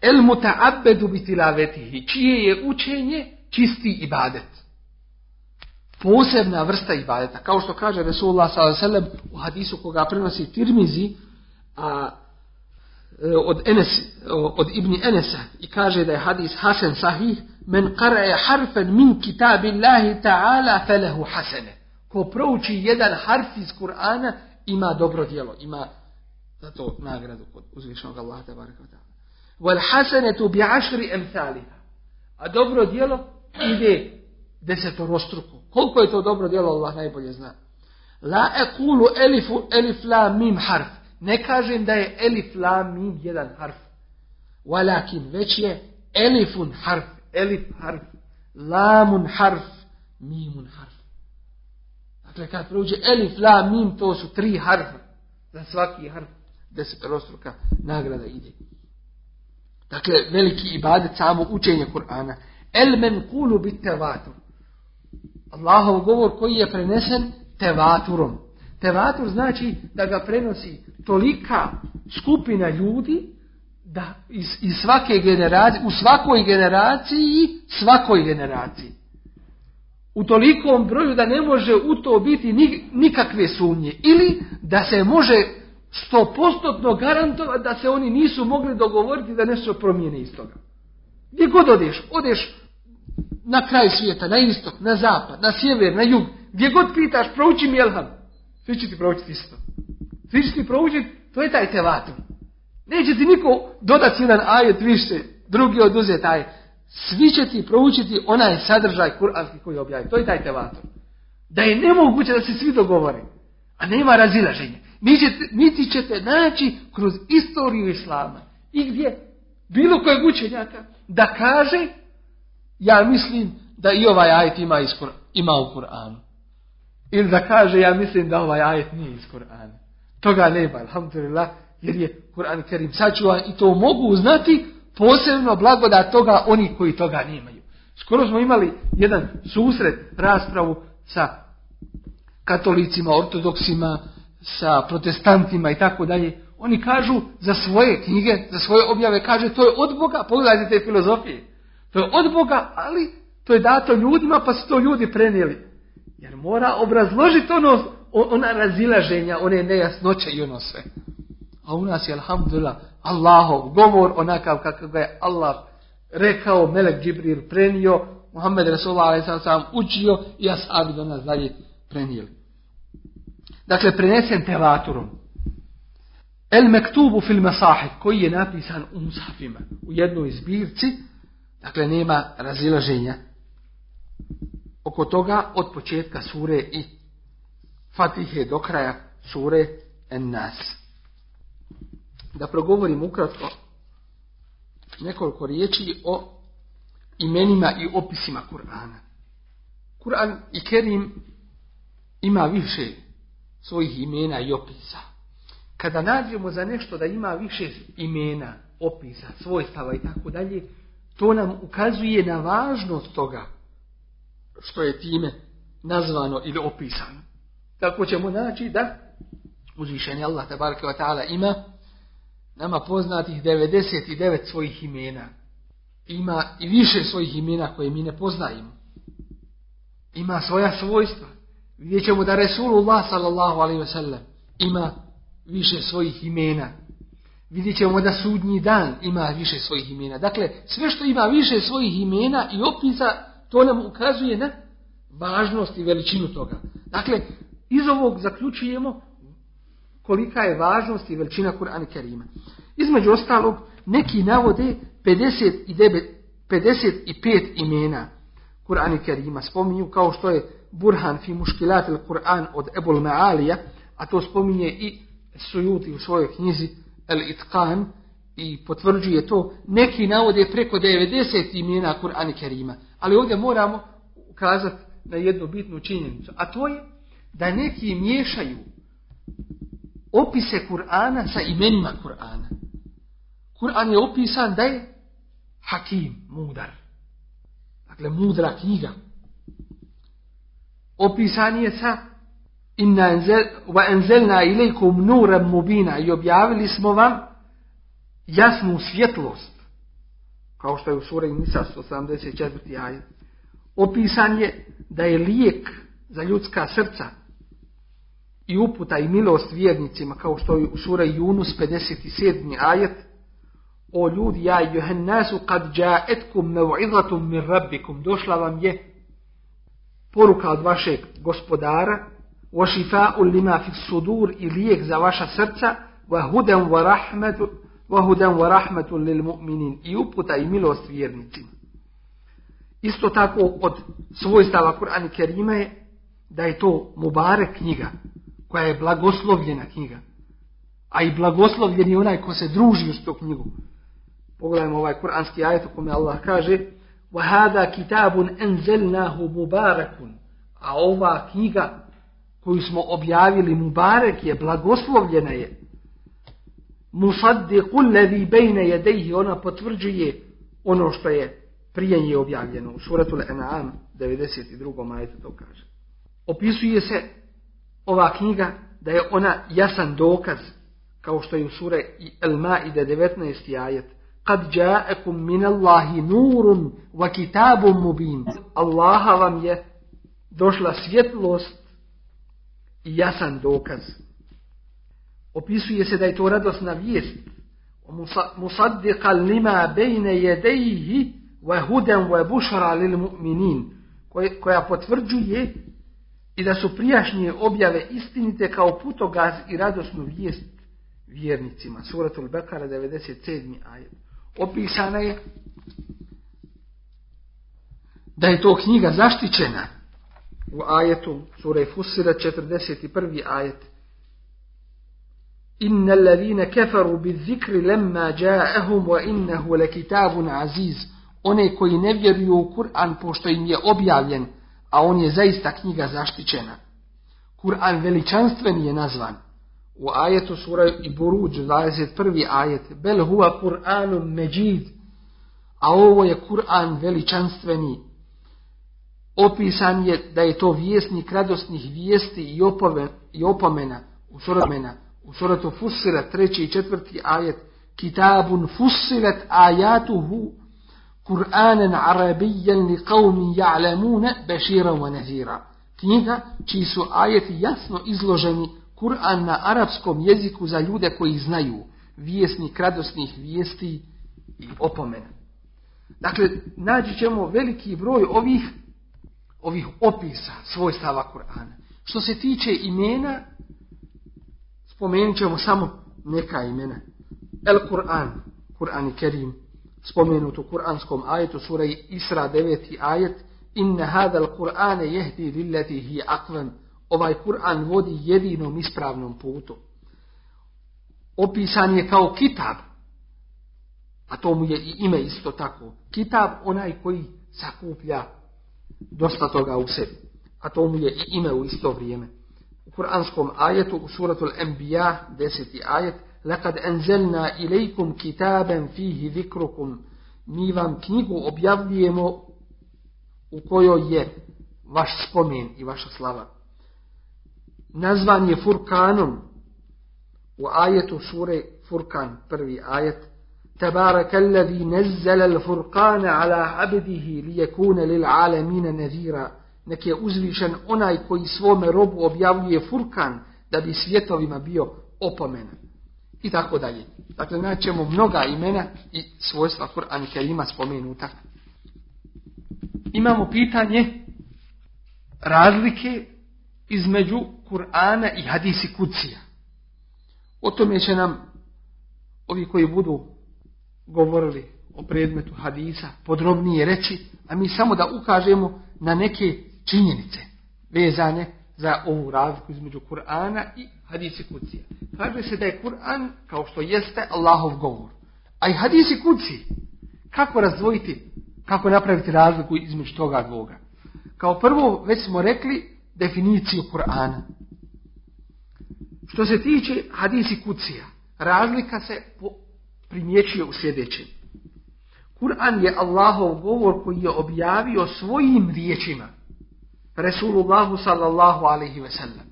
B: El muta'abbedu bitilavetihi, čije je učenje čisti ibadet. Posebna vrsta ibadeta, kao što kaže Resulullah s.a.v. u hadisu koga prenosi Tirmizi, a, e, od, Enes, od Ibni Enesa i kaže da je hadis Hasan sahih men qara'a harfan min kitabillahi ta'ala falahu hasane Ko prouči jedan harf iz Kur'ana ima dobro djelo, ima zato nagradu kod uzvišnog Allaha tabaraka ta'ala. Wal hasanetu bi ašri emthaliha. A dobro djelo ide desetorostruko. Koliko je to dobro djelo Allah najbolje zna. La ekulu elifu elif la mim harf. Ne kažem da je elif la mim jedan harf. Walakin već je elifun harf. Elif harf. Lamun harf. Mimun harf. Dakle, kad prođe elif, la, mim, to su tri harfa. Za svaki harf desetorostruka nagrada ide. Dakle, veliki ibadet samo učenje Kur'ana. El men kulu bit tevatur. Allahov govor koji je prenesen tevaturom. Tevatur znači da ga prenosi tolika skupina ljudi da iz, iz svake generacije, u svakoj generaciji, svakoj generaciji. U tolikom broju da ne može u to biti nikakve sumnje. Ili da se može stopostotno garantovati da se oni nisu mogli dogovoriti da nešto promijene iz toga. Gdje god odeš, odeš na kraj svijeta, na istok, na zapad, na sjever, na jug, gdje god pitaš, prouči mi Elham, svi će ti proučiti isto. Svi će ti proučiti, to je taj tevatum. Neće ti niko dodati jedan ajet više, drugi oduzeti taj. Svi će ti proučiti onaj sadržaj kuranski koji objavi. To je taj tevatum. Da je nemoguće da se svi dogovore. A nema razilaženja. Niti ćete naći kroz istoriju Islama. I gdje bilo kojeg učenjaka da kaže ja mislim da i ovaj ajet ima, iz, ima u Kur'anu. Ili da kaže ja mislim da ovaj ajet nije iz Kur'ana. Toga nema, alhamdulillah, jer je Kur'an Kerim sačuvan i to mogu znati posebno blagodat toga oni koji toga nemaju. Skoro smo imali jedan susret, raspravu sa katolicima, ortodoksima, sa protestantima i tako dalje. Oni kažu za svoje knjige, za svoje objave, kaže to je od Boga, pogledajte te filozofije. To je od Boga, ali to je dato ljudima pa su to ljudi prenijeli. Jer mora obrazložiti ono, ona razilaženja, one nejasnoće i ono sve. A u nas je, alhamdulillah, Allahov govor onakav kakav ga je Allah rekao, Melek Džibril prenio, Muhammed Rasulullah sam učio i ashabi do nas dalje prenijeli. Dakle, prenesen tevaturom. El mektubu fil masahib, koji je napisan u mushafima, u jednoj zbirci, dakle nema razilaženja oko toga od početka sure i Fatihe do kraja sure En Nas. Da progovorim ukratko nekoliko riječi o imenima i opisima Kur'ana. Kur'an i Kerim ima više svojih imena i opisa. Kada nađemo za nešto da ima više imena, opisa, svojstava i tako dalje, to nam ukazuje na važnost toga što je time nazvano ili opisano. Tako ćemo naći da uzvišenje Allah tabaraka wa ta'ala ima nama poznatih 99 svojih imena. Ima i više svojih imena koje mi ne poznajemo. Ima svoja svojstva. Vidjet ćemo da Resulullah sallallahu alaihi wasallam ima više svojih imena. Vidjet ćemo da sudnji dan ima više svojih imena. Dakle, sve što ima više svojih imena i opisa, to nam ukazuje na važnost i veličinu toga. Dakle, iz ovog zaključujemo kolika je važnost i veličina Kur'ana Kerima. Između ostalog, neki navode 59, 55 imena Kur'ana Kerima. Spominju kao što je Burhan fi muškilat Kur'an od Ebul Ma'alija, a to spominje i Sujuti u svojoj knjizi El Itqan i potvrđuje to. Neki navode preko 90 imena Kur'ana Kerima. Ali ovdje moramo ukazati na jednu bitnu činjenicu, a to je da neki miješaju opise Kur'ana sa imenima Kur'ana. Kur'an je opisan da je hakim, mudar. Dakle, mudra knjiga. Opisan je sa inna enzel, wa enzelna ilaikum nuran mubina i objavili smo vam jasnu svjetlost. Kao što je u suri Nisa 174. ajet. Opisan je da je lijek za ljudska srca i uputa i milost vjernicima, kao što je u sura Yunus 57. ajet, o ljudi, ja juhennasu kad jaetkum mev'izatum min rabbikum, došla vam je poruka od vašeg gospodara, wa shifa'un lima fi sudur i lijek za vaša srca, wa hudan wa rahmatu wa hudan wa rahmatun lil mu'minin i uputa i milost vjernicima. Isto tako od svojstava Kur'ana Kerima je da je to Mubare knjiga, koja je blagoslovljena knjiga. A i blagoslovljen je onaj ko se druži uz tu knjigu. Pogledajmo ovaj kuranski ajet u kome Allah kaže وَهَذَا كِتَابٌ أَنْزَلْنَاهُ مُبَارَكٌ A ova knjiga koju smo objavili Mubarek je, blagoslovljena je. مُصَدِّقُ الَّذِي بَيْنَ يَدَيْهِ Ona potvrđuje ono što je prije nje objavljeno. U suratul An'am 92. ajetu to kaže. Opisuje se ova knjiga da je ona jasan dokaz kao što je u sure El-Maide 19. ajet kad ja'akum min Allahi nurun wa kitabun mubin. Allaha vam je došla svjetlost i jasan dokaz. Opisuje se da je to radosna vijest. Musaddiqan lima bejne jedejhi wa hudan wa bušara lil mu'minin. Koja potvrđuje i da su prijašnje objave istinite kao putogaz i radosnu vijest vjernicima. Suratul Bekara 97. ajet opisana je da je to knjiga zaštićena u ajetu sura Fusira 41. ajet Inna alladhina kafaru bizikri lamma ja'ahum wa innahu lakitabun aziz one koji ne vjeruju u Kur'an pošto im je objavljen a on je zaista knjiga zaštićena. Kur'an veličanstven je nazvan. U ajetu sura i Buruđ 21. ajet. Bel huwa Kur'anum međid. A ovo je Kur'an veličanstveni. Opisan je da je to vjesnik radosnih vijesti i, opove, i opomena u suratmena u suratu Fussirat treći i četvrti ajet. Kitabun fussilat ajatuhu Kur'anan arabijan li qavmi ja'lamuna beširan wa nazira knjiga čiji su ajeti jasno izloženi Kur'an na arapskom jeziku za ljude koji znaju vijesnik radosnih vijesti i opomena. Dakle, naći ćemo veliki broj ovih, ovih opisa svojstava Kur'ana. Što se tiče imena, spomenut ćemo samo neka imena. El Kur'an, Kur'an i Kerim, spomenut u Kur'anskom ajetu, sura Isra 9. ajet, inna hadal Kur'ane jehdi lillati hi akvam, ovaj Kur'an vodi jedinom ispravnom putu. Opisan je kao kitab, a to mu je i ime isto tako. Kitab onaj koji sakuplja dosta toga u sebi, a to mu je i ime u isto vrijeme. U kuranskom ajetu, u suratul Anbiya, deseti ajet, لَقَدْ أَنْزَلْنَا إِلَيْكُمْ كِتَابًا فِيهِ ذِكْرُكُمْ Mi vam knjigu objavljujemo u kojoj je vaš spomen i vaša slava nazvan je Furkanom u ajetu sure Furkan, prvi ajet. تبارك الذي نزل الفرقان على عبده ليكون للعالمين نذيرا nek je uzvišen onaj koji svome robu objavljuje furkan da bi svjetovima bio opomena. i tako dalje. Dakle, naćemo mnoga imena i svojstva Kur'an Kerima spomenuta. Imamo pitanje razlike između Kur'ana i hadisi kucija. O tome će nam ovi koji budu govorili o predmetu hadisa podrobnije reći, a mi samo da ukažemo na neke činjenice vezane za ovu razliku između Kur'ana i hadisi kucija. Kaže se da je Kur'an kao što jeste Allahov govor. A i hadisi kuci, kako razdvojiti, kako napraviti razliku između toga dvoga? Kao prvo, već smo rekli definiciju Kur'ana. Što se tiče hadisi kucija, razlika se primjećuje u sljedećem. Kur'an je Allahov govor koji je objavio svojim riječima. Resulullahu sallallahu alaihi ve sellem.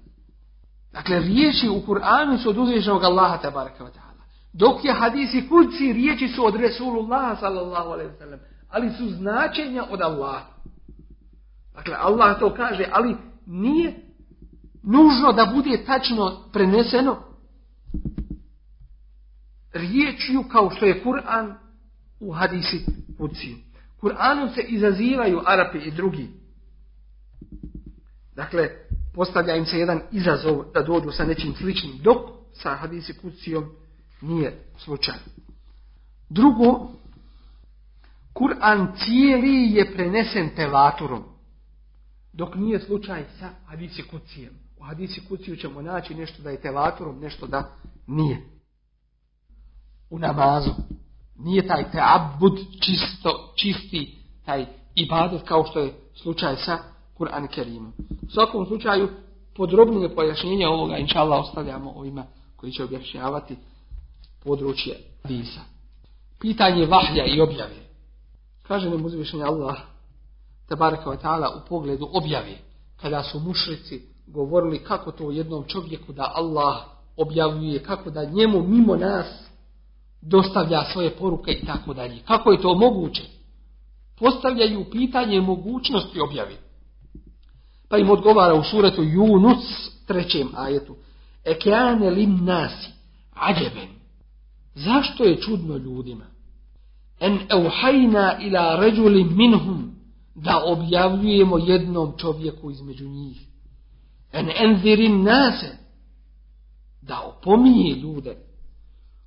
B: Dakle, riječi u Kur'anu su od uzvišenog Allaha tabaraka wa ta'ala. Dok je hadisi kuci, riječi su od Resulullaha sallallahu alaihi ve sellem. Ali su značenja od Allaha. Dakle, Allah to kaže, ali nije nužno da bude tačno preneseno riječju kao što je Kur'an u hadisi kuciju. Kur'anom se izazivaju Arapi i drugi Dakle, postavlja im se jedan izazov da dođu sa nečim sličnim, dok sa hadisi kucijom nije slučaj. Drugo, Kur'an cijeli je prenesen tevaturom, dok nije slučaj sa hadisi. U hadisi kuciju ćemo naći nešto da je tevaturom, nešto da nije. U namazu nije taj teabud čisto, čisti, taj ibadet kao što je slučaj sa Kur'an Kerimom. U svakom slučaju, podrobnije pojašnjenje ovoga, inša Allah, ostavljamo ovima koji će objašnjavati područje Visa. Pitanje vahja i objave. Kaže nam uzvišenje Allah, tabaraka wa ta'ala, u pogledu objave, kada su mušrici govorili kako to jednom čovjeku da Allah objavljuje, kako da njemu mimo nas dostavlja svoje poruke i tako dalje. Kako je to moguće? Postavljaju pitanje mogućnosti objave. Pa im odgovara u suratu Yunus trećem ajetu. Ekeane lim nasi, ađeben. Zašto je čudno ljudima? En euhajna ila ređuli minhum, da objavljujemo jednom čovjeku između njih. En enzirin nase, da opominje ljude.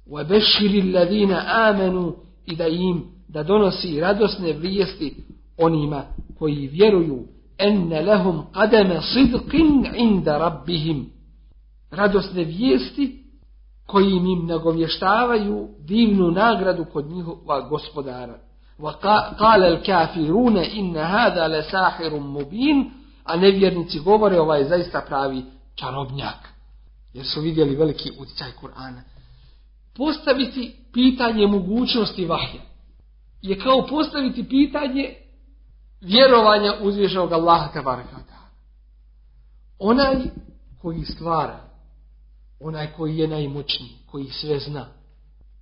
B: Uebeširi ladina amenu i da im, da donosi radosne vijesti onima koji vjeruju enne lehum qademe sidqin inda rabbihim radosne vijesti koji im nagovještavaju divnu nagradu kod njihova gospodara. وقال الكافرون إن هذا لساحر مبين a nevjernici govore ovaj je zaista pravi čarobnjak. Jer su vidjeli veliki utjecaj Kur'ana. Postaviti pitanje mogućnosti vahja je kao postaviti pitanje vjerovanja uzvišenog Allaha tabaraka Onaj koji stvara, onaj koji je najmoćniji, koji sve zna,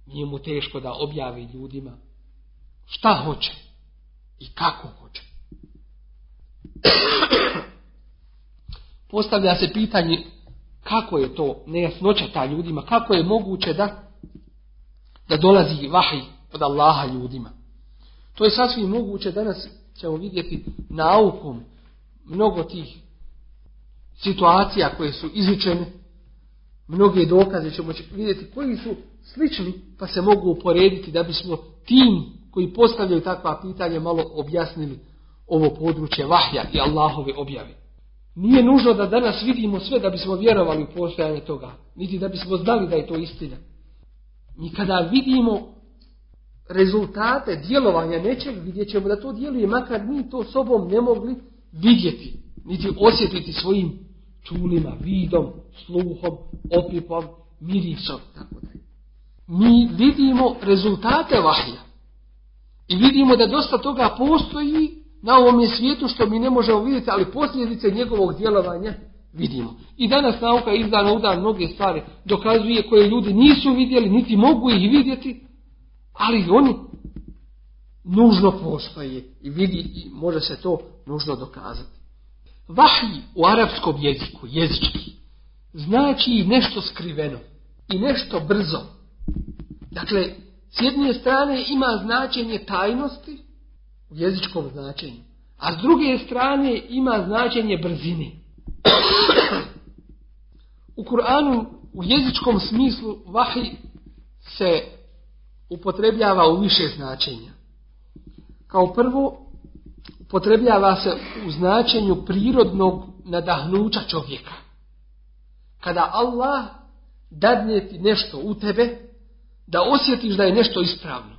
B: nije mu teško da objavi ljudima šta hoće i kako hoće. Postavlja se pitanje kako je to nejasnoća ta ljudima, kako je moguće da da dolazi vahij od Allaha ljudima. To je sasvim moguće, danas ćemo vidjeti naukom mnogo tih situacija koje su izučene, mnoge dokaze ćemo vidjeti koji su slični, pa se mogu uporediti da bismo tim koji postavljaju takva pitanja malo objasnili ovo područje vahja i Allahove objave. Nije nužno da danas vidimo sve da bismo vjerovali u postojanje toga, niti da bismo znali da je to istina. Mi kada vidimo rezultate djelovanja nečeg, vidjet ćemo da to djeluje, makar mi to sobom ne mogli vidjeti, niti osjetiti svojim čulima, vidom, sluhom, opipom, mirisom, tako da. Mi vidimo rezultate vahja i vidimo da dosta toga postoji na ovom je svijetu što mi ne možemo vidjeti, ali posljedice njegovog djelovanja vidimo. I danas nauka iz dana u dan mnoge stvari dokazuje koje ljudi nisu vidjeli, niti mogu ih vidjeti, ali oni nužno postoje i vidi i može se to nužno dokazati. Vahij u arapskom jeziku, jezički, znači nešto skriveno i nešto brzo. Dakle, s jedne strane ima značenje tajnosti u jezičkom značenju, a s druge strane ima značenje brzine. U Kur'anu u jezičkom smislu vahi se upotrebljava u više značenja. Kao prvo, upotrebljava se u značenju prirodnog nadahnuća čovjeka. Kada Allah dadne ti nešto u tebe, da osjetiš da je nešto ispravno.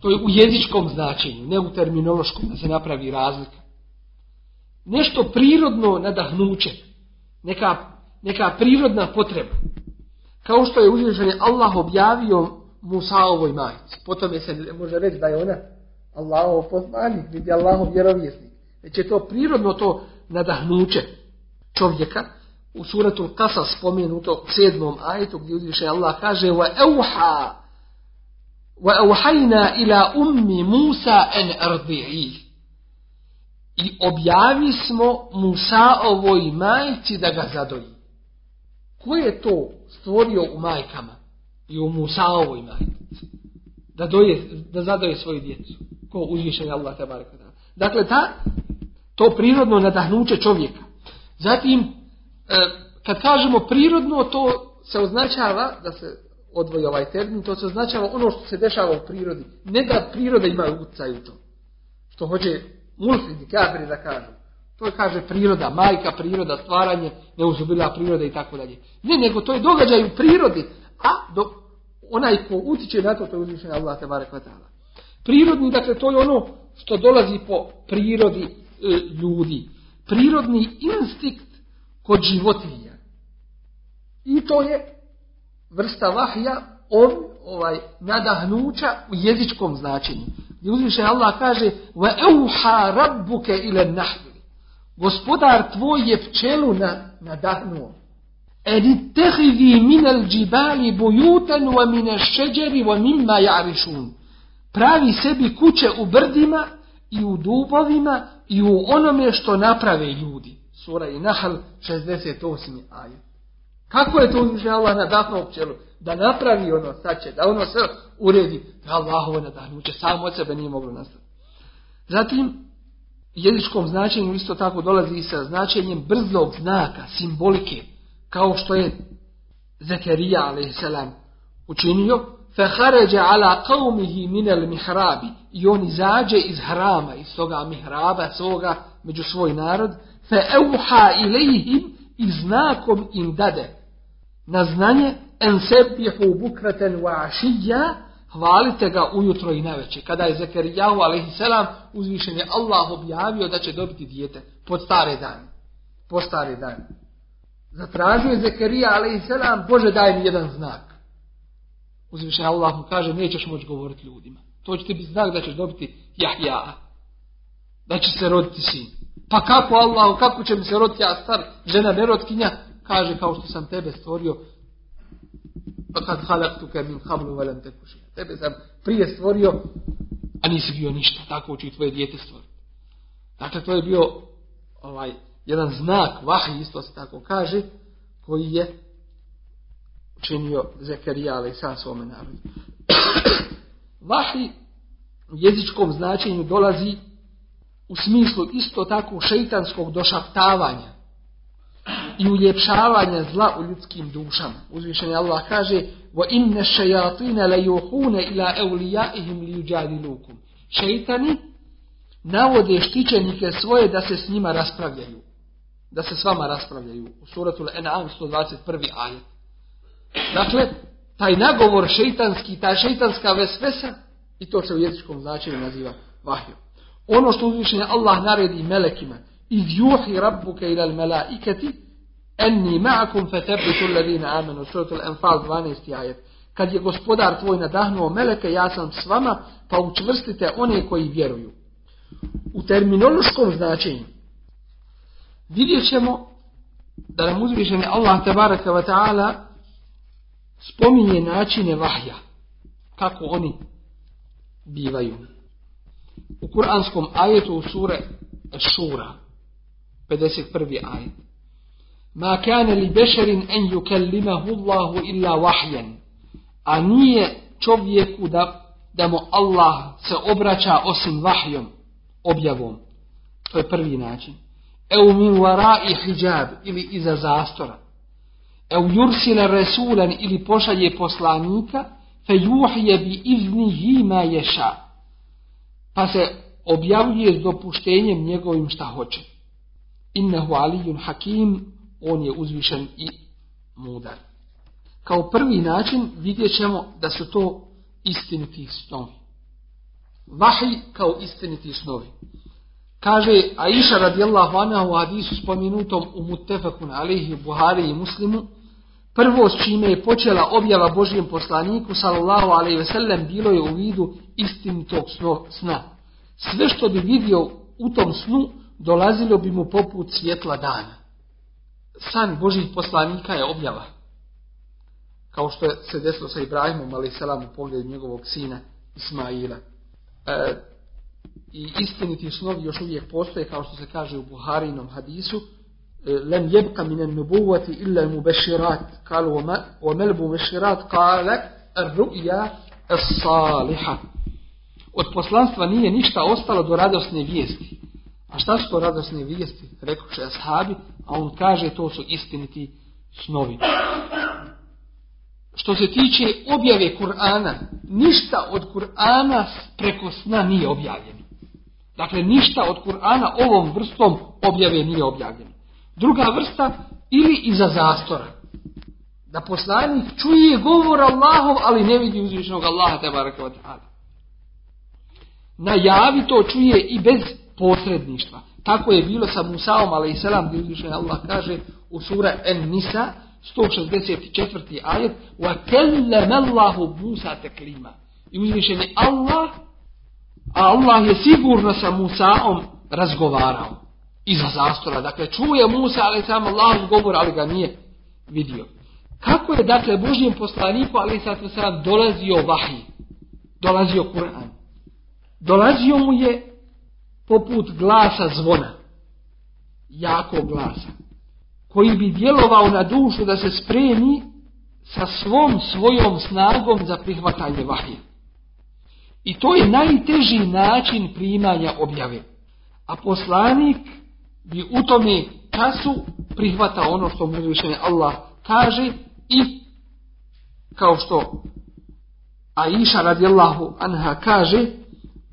B: To je u jezičkom značenju, ne u terminološkom, da se napravi razlika. Nešto prirodno nadahnuće, neka, neka prirodna potreba. Kao što je uzvišen Allah objavio Musaovoj majici. Potom je se može reći da je ona Allahov poslanik, vidi Allahov vjerovjesnik. Već je to prirodno to nadahnuće čovjeka. U suratu Kasa spomenuto u sedmom ajetu gdje uzviše Allah kaže wa euhajna ila ummi Musa en ardi'i i objavi smo Musa ovoj majci da ga zadoji. Ko je to stvorio u majkama? I u Musaovoj majci. Da, doje, da zadoje svoju djecu. Ko uzvišen Allah te Dakle, ta, to prirodno nadahnuće čovjeka. Zatim, e, kad kažemo prirodno, to se označava, da se odvoji ovaj termin, to se označava ono što se dešava u prirodi. Ne da priroda ima utjecaj u to. Što hoće mulfidi, kafiri da kažu. To je kaže priroda, majka priroda, stvaranje, neuzubila priroda i tako dalje. Ne, nego to je događaj u prirodi, a do, onaj ko utiče na to, to je uzvišen Allah te barek Prirodni, dakle, to je ono što dolazi po prirodi e, ljudi. Prirodni instinkt kod životinja. I to je vrsta vahja ov, ovaj, nadahnuća u jezičkom značenju. Gdje uzvišen Allah kaže rabbuke ile nahli. Gospodar tvoj je pčelu na, nadahnuo. Edi tehidi minel džibali bujutan wa mine šeđeri wa mimma. Pravi sebi kuće u brdima i u dubovima i u onome što naprave ljudi. Sura i Nahl 68. ajet. Kako je to uzviše Allah nadahnuo pčelu? Da napravi ono sače, da ono sve uredi. Da Allahovo nadahnuće, samo od sebe nije moglo nastati. Zatim, jezičkom značenju isto tako dolazi i sa značenjem brzog znaka, simbolike, kao što je Zekerija a.s. učinio, فَحَرَجَ عَلَى قَوْمِهِ مِنَ الْمِحْرَابِ I on izađe iz hrama, iz toga mihraba, svoga, među svoj narod, فَأَوْحَا إِلَيْهِمْ I znakom im dade na znanje en sebihu bukreten wa ašija, hvalite ga ujutro i naveče. Kada je Zekerijahu a.s. uzvišen je Allah objavio da će dobiti dijete pod stare dane. Po stare dane. Zatražio je Zekerija a.s. Bože daj mi jedan znak. Uzvišen Allah mu kaže nećeš moći govoriti ljudima. To će ti biti znak da ćeš dobiti Jahja. Da će se roditi sin. Pa kako Allah, kako će mi se roditi ja star, žena nerotkinja, kaže kao što sam tebe stvorio pa kad halaktuke min hablu velem tekuši. Tebe sam prije stvorio, a nisi bio ništa. Tako će i tvoje dijete stvoriti. Dakle, to je bio ovaj jedan znak, vahi isto se tako kaže, koji je učinio Zekerija, ali sa svome narodu. vahi u jezičkom značenju dolazi u smislu isto tako šeitanskog došaptavanja i uljepšavanja zla u ljudskim dušama. Uzvišen Allah kaže la yuhuna ila awliyaihim li yujadilukum. Šejtani navode štićenike svoje da se s njima raspravljaju. Da se s vama raspravljaju. U suratul An'am 121. ajet. Dakle, taj nagovor šeitanski, ta šeitanska vesvesa, i to se u jezičkom značenju naziva vahjom. Ono što uzvišen Allah naredi melekima, iz juhi rabbuke ila melaiketi, Enni ma'akum fetebitu alladhina amanu. Suratul Anfal 12. ajet. Kad je gospodar tvoj nadahnuo meleke, ja sam s vama, pa učvrstite one koji vjeruju. U terminološkom značenju vidjet ćemo da nam uzvišeni Allah tabaraka wa ta'ala spominje načine vahja. Kako oni bivaju. U kuranskom ajetu u sure Šura 51. ajet. Ma kane li bešerin en yukellimahu Allahu illa vahjen. A nije čovjeku da, da mu Allah se obraća osim vahjom, objavom. To je prvi način. Eu min varai hijab ili iza zastora. Eu yursila rasulan ili pošalje poslanika fe juhije bi iznihi ma ješa. Pa se objavljuje s dopuštenjem njegovim šta hoće. Innehu alijun hakim on je uzvišen i mudar. Kao prvi način vidjet ćemo da su to istiniti snovi. Vahi kao istiniti snovi. Kaže Aisha radijallahu anha u hadisu spomenutom u Mutefakun alihi Buhari i Muslimu, prvo s čime je počela objava Božijem poslaniku sallallahu alaihi ve sellem bilo je u vidu istinitog sna. Sve što bi vidio u tom snu dolazilo bi mu poput svjetla dana san Božih poslanika je objava. Kao što se desilo sa Ibrahimom, ali selam u pogledu njegovog sina Ismaila. E, I istiniti snovi još uvijek postoje, kao što se kaže u Buharinom hadisu, jebka minen nubuvati illa mu beširat, kalu o melbu beširat, kale ru'ja as-saliha. Od poslanstva nije ništa ostalo do radosne vijesti. A šta su to radosne vijesti? Rekao ashabi, a on kaže to su istiniti snovi. Što se tiče objave Kur'ana, ništa od Kur'ana preko sna nije objavljeno. Dakle, ništa od Kur'ana ovom vrstom objave nije objavljeno. Druga vrsta, ili iza zastora. Da poslanik čuje govor Allahov, ali ne vidi uzvišenog Allaha, te baraka Najavi to čuje i bez posredništva. Tako je bilo sa Musaom, ali i selam, gdje Allah kaže u sura En-Nisa, 164. ajet, وَكَلَّمَ اللَّهُ Musa teklima. I uzvišen je Allah, a Allah je sigurno sa Musaom razgovarao iza zastora. Dakle, čuje Musa, ali sam Allah govor, ali ga nije vidio. Kako je, dakle, Božjem poslaniku, ali sam dolazio vahij, dolazio Kur'an. Dolazio mu je poput glasa zvona, jakog glasa, koji bi djelovao na dušu da se spremi sa svom svojom snagom za prihvatanje vahije. I to je najteži način primanja objave. A poslanik bi u tome času prihvatao ono što mu Allah kaže i kao što Aisha radijallahu anha kaže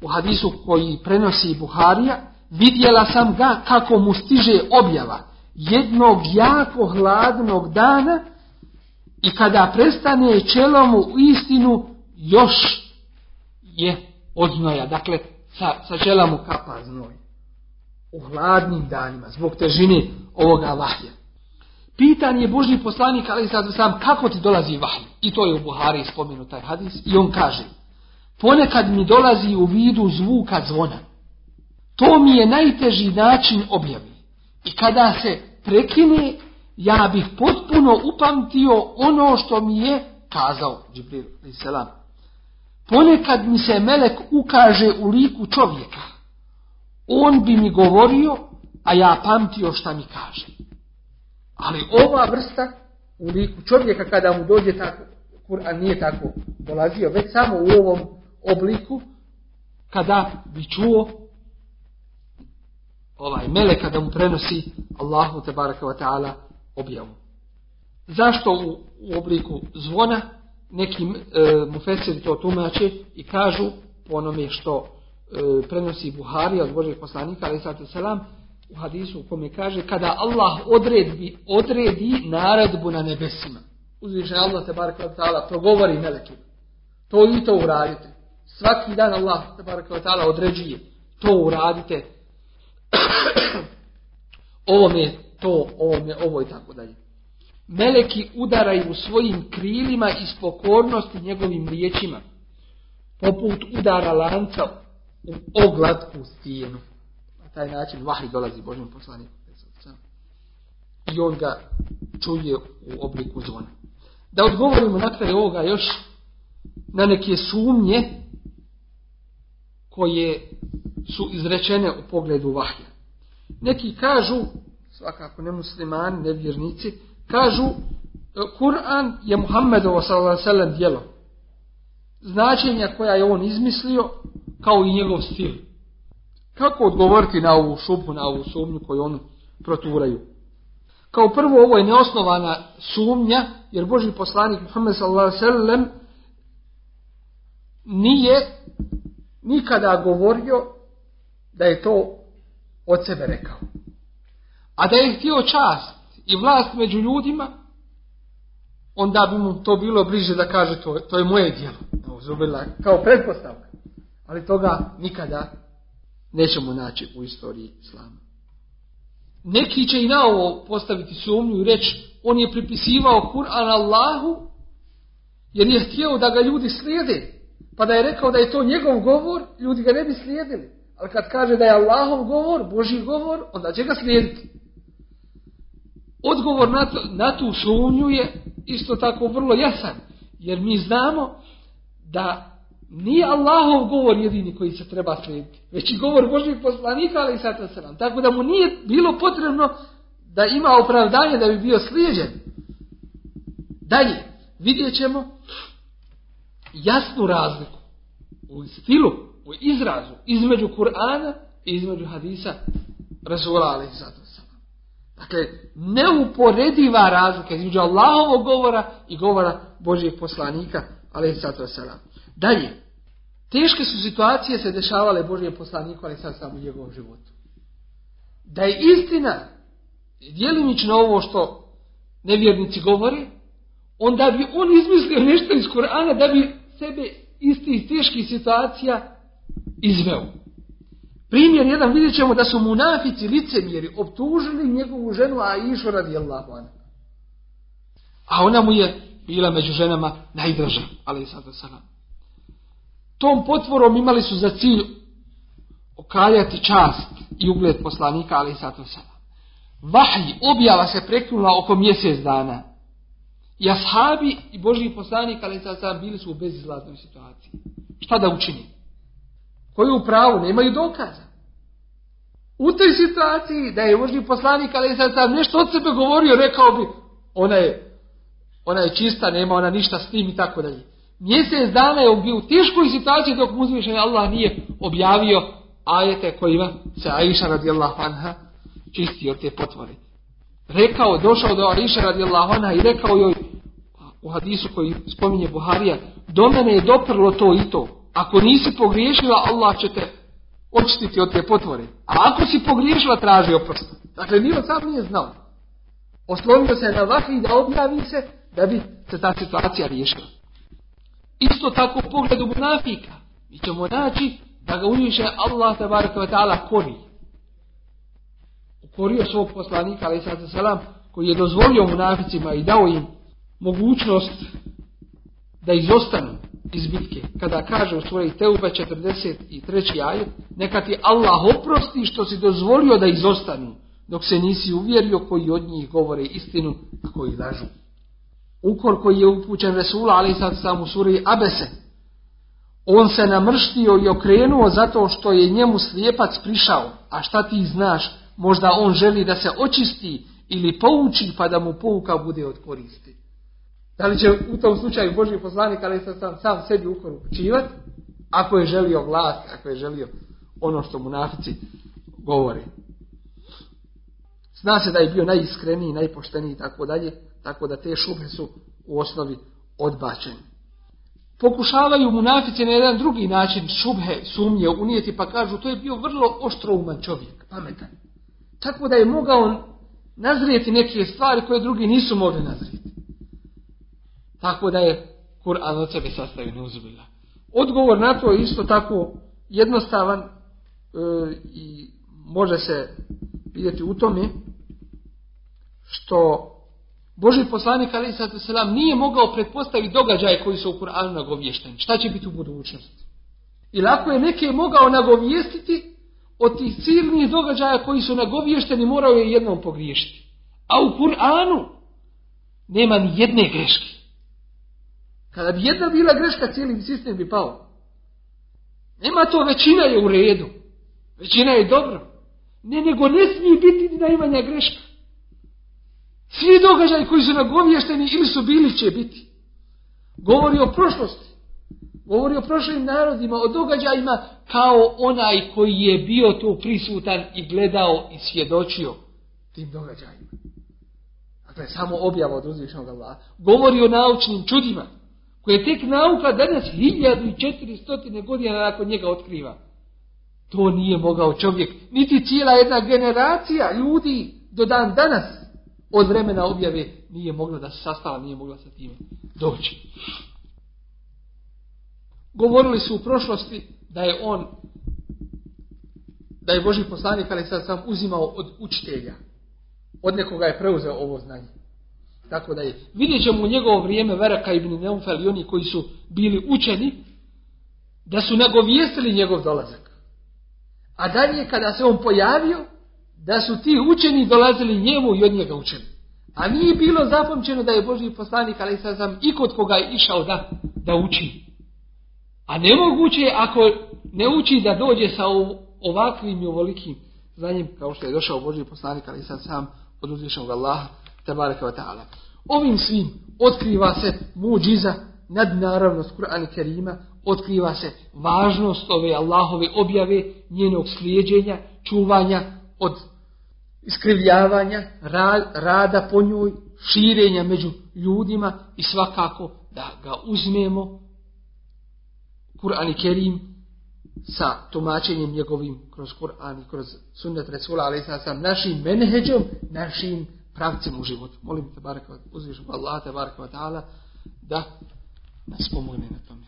B: u hadisu koji prenosi Buharija, vidjela sam ga kako mu stiže objava jednog jako hladnog dana i kada prestane čelom u istinu još je od znoja. Dakle, sa, sa čela kapa znoj. U hladnim danima, zbog težine ovoga vahja. Pitan je Božji poslanik, ali sad sam, kako ti dolazi vahj? I to je u Buhari spomenut taj hadis. I on kaže, ponekad mi dolazi u vidu zvuka zvona. To mi je najteži način objavi. I kada se prekine, ja bih potpuno upamtio ono što mi je kazao Džibril selam. Ponekad mi se melek ukaže u liku čovjeka. On bi mi govorio, a ja pamtio šta mi kaže. Ali ova vrsta u liku čovjeka kada mu dođe tako, Kur'an nije tako dolazio, već samo u ovom obliku kada bi čuo ovaj mele kada mu prenosi Allahu te baraka ta'ala objavu. Zašto u, obliku zvona? Neki e, to tumače i kažu po onome što e, prenosi Buhari od Božeg poslanika ali sad selam u hadisu u kome kaže kada Allah odredi, odredi naredbu na nebesima. Uzviše Allah te baraka ta'ala progovori melekima. To i to uradite. Svaki dan Allah ta'ala određuje to uradite. ovo je to, ovo je ovo i tako dalje. Meleki udaraju svojim krilima iz pokornosti njegovim riječima. Poput udara lanca u oglatku stijenu. Na taj način vahi dolazi Božim poslaniku. I on ga čuje u obliku zvona. Da odgovorimo na kraju ovoga još na neke sumnje koje su izrečene u pogledu vahja. Neki kažu, svakako ne muslimani, nevjernici, kažu Kur'an je Muhammedovo sallam djelo. Značenja koja je on izmislio, kao i njegov stil. Kako odgovoriti na ovu šupu, na ovu sumnju koju on proturaju? Kao prvo, ovo je neosnovana sumnja, jer Boži poslanik Muhammed sallam nije nikada govorio da je to od sebe rekao. A da je htio čast i vlast među ljudima, onda bi mu to bilo bliže da kaže to, to je moje djelo. Kao pretpostavka. Ali toga nikada nećemo naći u istoriji islama. Neki će i na ovo postaviti sumnju i reći on je pripisivao Kur'an Allahu jer je htio da ga ljudi slijede. Pa da je rekao da je to njegov govor, ljudi ga ne bi slijedili. Ali kad kaže da je Allahov govor, Boži govor, onda će ga slijediti. Odgovor na, to, na tu sumnju je isto tako vrlo jasan. Jer mi znamo da nije Allahov govor jedini koji se treba slijediti. Već i govor Božih poslanika, ali i sada Tako da mu nije bilo potrebno da ima opravdanje da bi bio slijeđen. Dalje, vidjet ćemo jasnu razliku u stilu, u izrazu između Kur'ana i između hadisa Rasula ali Dakle, neuporediva razlika između Allahovog govora i govora Božijeg poslanika, salam. Dalje, teške su situacije se dešavale Božijem poslaniku, sad samo u njegovom životu. Da je istina djelimično ovo što nevjernici govore, onda bi on izmislio nešto iz Korana da bi sebe istih teških situacija izveo. Primjer jedan vidjet ćemo da su munafici licemjeri optužili njegovu ženu Aishu radijallahu anha. A ona mu je bila među ženama najdraža, ali sada salam. Tom potvorom imali su za cilj okaljati čast i ugled poslanika, ali sada salam. Vahj, objava se prekinula oko mjesec dana. I ashabi i Božji poslanik, ali sad bili su u bezizlaznoj situaciji. Šta da učini? Koji u pravu nemaju dokaza. U toj situaciji da je Božji poslanik, ali sad sam nešto od sebe govorio, rekao bi, ona je, ona je čista, nema ona ništa s tim i tako dalje. Mjesec dana je bio u teškoj situaciji dok mu Allah nije objavio ajete kojima se Aisha radijallahu anha čisti od te potvore. Rekao, došao do Aisha radijallahu anha i rekao joj u hadisu koji spominje Buharija, do mene je doprlo to i to. Ako nisi pogriješila, Allah će te očistiti od te potvore. A ako si pogriješila, traži oprost. Dakle, Nilo sam nije znao. Oslonio se na vahvi da objavi se, da bi se ta situacija riješila. Isto tako u pogledu munafika. Mi ćemo naći da ga uniše Allah ta'ala kori. Ukorio svog poslanika, ali selam, koji je dozvolio munaficima i dao im mogućnost da izostanu iz bitke. Kada kaže u svojoj Teube 43. ajet, neka ti Allah oprosti što si dozvolio da izostanu, dok se nisi uvjerio koji od njih govore istinu, a koji lažu. Ukor koji je upućen Resula, ali sad sam u suri Abese, on se namrštio i okrenuo zato što je njemu slijepac prišao, a šta ti znaš, možda on želi da se očisti ili pouči pa da mu pouka bude od koristi. Da li će u tom slučaju Božji poslanik ali sam sam, sam sebi ukor upućivati, ako je želio vlast, ako je želio ono što mu nafici govori. Zna se da je bio najiskreniji, najpošteniji i tako dalje, tako da te šube su u osnovi odbačene. Pokušavaju munafici na jedan drugi način šubhe, sumnje unijeti pa kažu to je bio vrlo oštrouman čovjek, pametan. Tako da je mogao nazrijeti neke stvari koje drugi nisu mogli nazrijeti. Tako da je Kur'an od sebe sastavio uzbila. Odgovor na to je isto tako jednostavan e, i može se vidjeti u tome što Boži poslanik ali selam nije mogao pretpostaviti događaje koji su u Kur'anu nagovješteni. Šta će biti u budućnosti? I lako je neke mogao nagovijestiti od tih silnih događaja koji su nagovješteni morao je jednom pogriješiti. A u Kur'anu nema ni jedne greške. Kada bi jedna bila greška, cijeli sistem bi pao. Nema to, većina je u redu. Većina je dobro. Ne, nego ne smije biti ni najmanja greška. Svi događaji koji su nagovješteni ili su bili će biti. Govori o prošlosti. Govori o prošlim narodima, o događajima kao onaj koji je bio tu prisutan i gledao i svjedočio tim događajima. Dakle, samo objava od uzvišnog. Govori o naučnim čudima koje tek nauka danas 1400 godina nakon njega otkriva. To nije mogao čovjek, niti cijela jedna generacija ljudi do dan danas od vremena objave nije mogla da se sastava, nije mogla sa tim doći. Govorili su u prošlosti da je on, da je Boži poslanik, ali sad sam uzimao od učitelja. Od nekoga je preuzeo ovo znanje. Tako da je. Vidjet ćemo u njegovo vrijeme Veraka ibn Neumfel i oni koji su bili učeni, da su nagovijestili njegov dolazak. A dalje kada se on pojavio, da su ti učeni dolazili njemu i od njega učeni. A nije bilo zapamćeno da je Boži poslanik, ali sad sam i kod koga je išao da, da uči. A nemoguće je ako ne uči da dođe sa ovakvim i ovolikim znanjem kao što je došao Boži poslanik, ali sad sam od uzvišenog Allaha, tabaraka wa ta'ala. Ovim svim otkriva se muđiza, nadnaravnost Kur'ana Kerima, otkriva se važnost ove Allahove objave, njenog slijeđenja, čuvanja od iskrivljavanja, rada po njoj, širenja među ljudima i svakako da ga uzmemo Kur'an i Kerim sa tumačenjem njegovim kroz Kur'an i kroz sunnet Resula, ali sa našim menheđom, našim pravcem u životu. Molim te, baraka, uzvišom Allah, te baraka da nas pomogne na tom.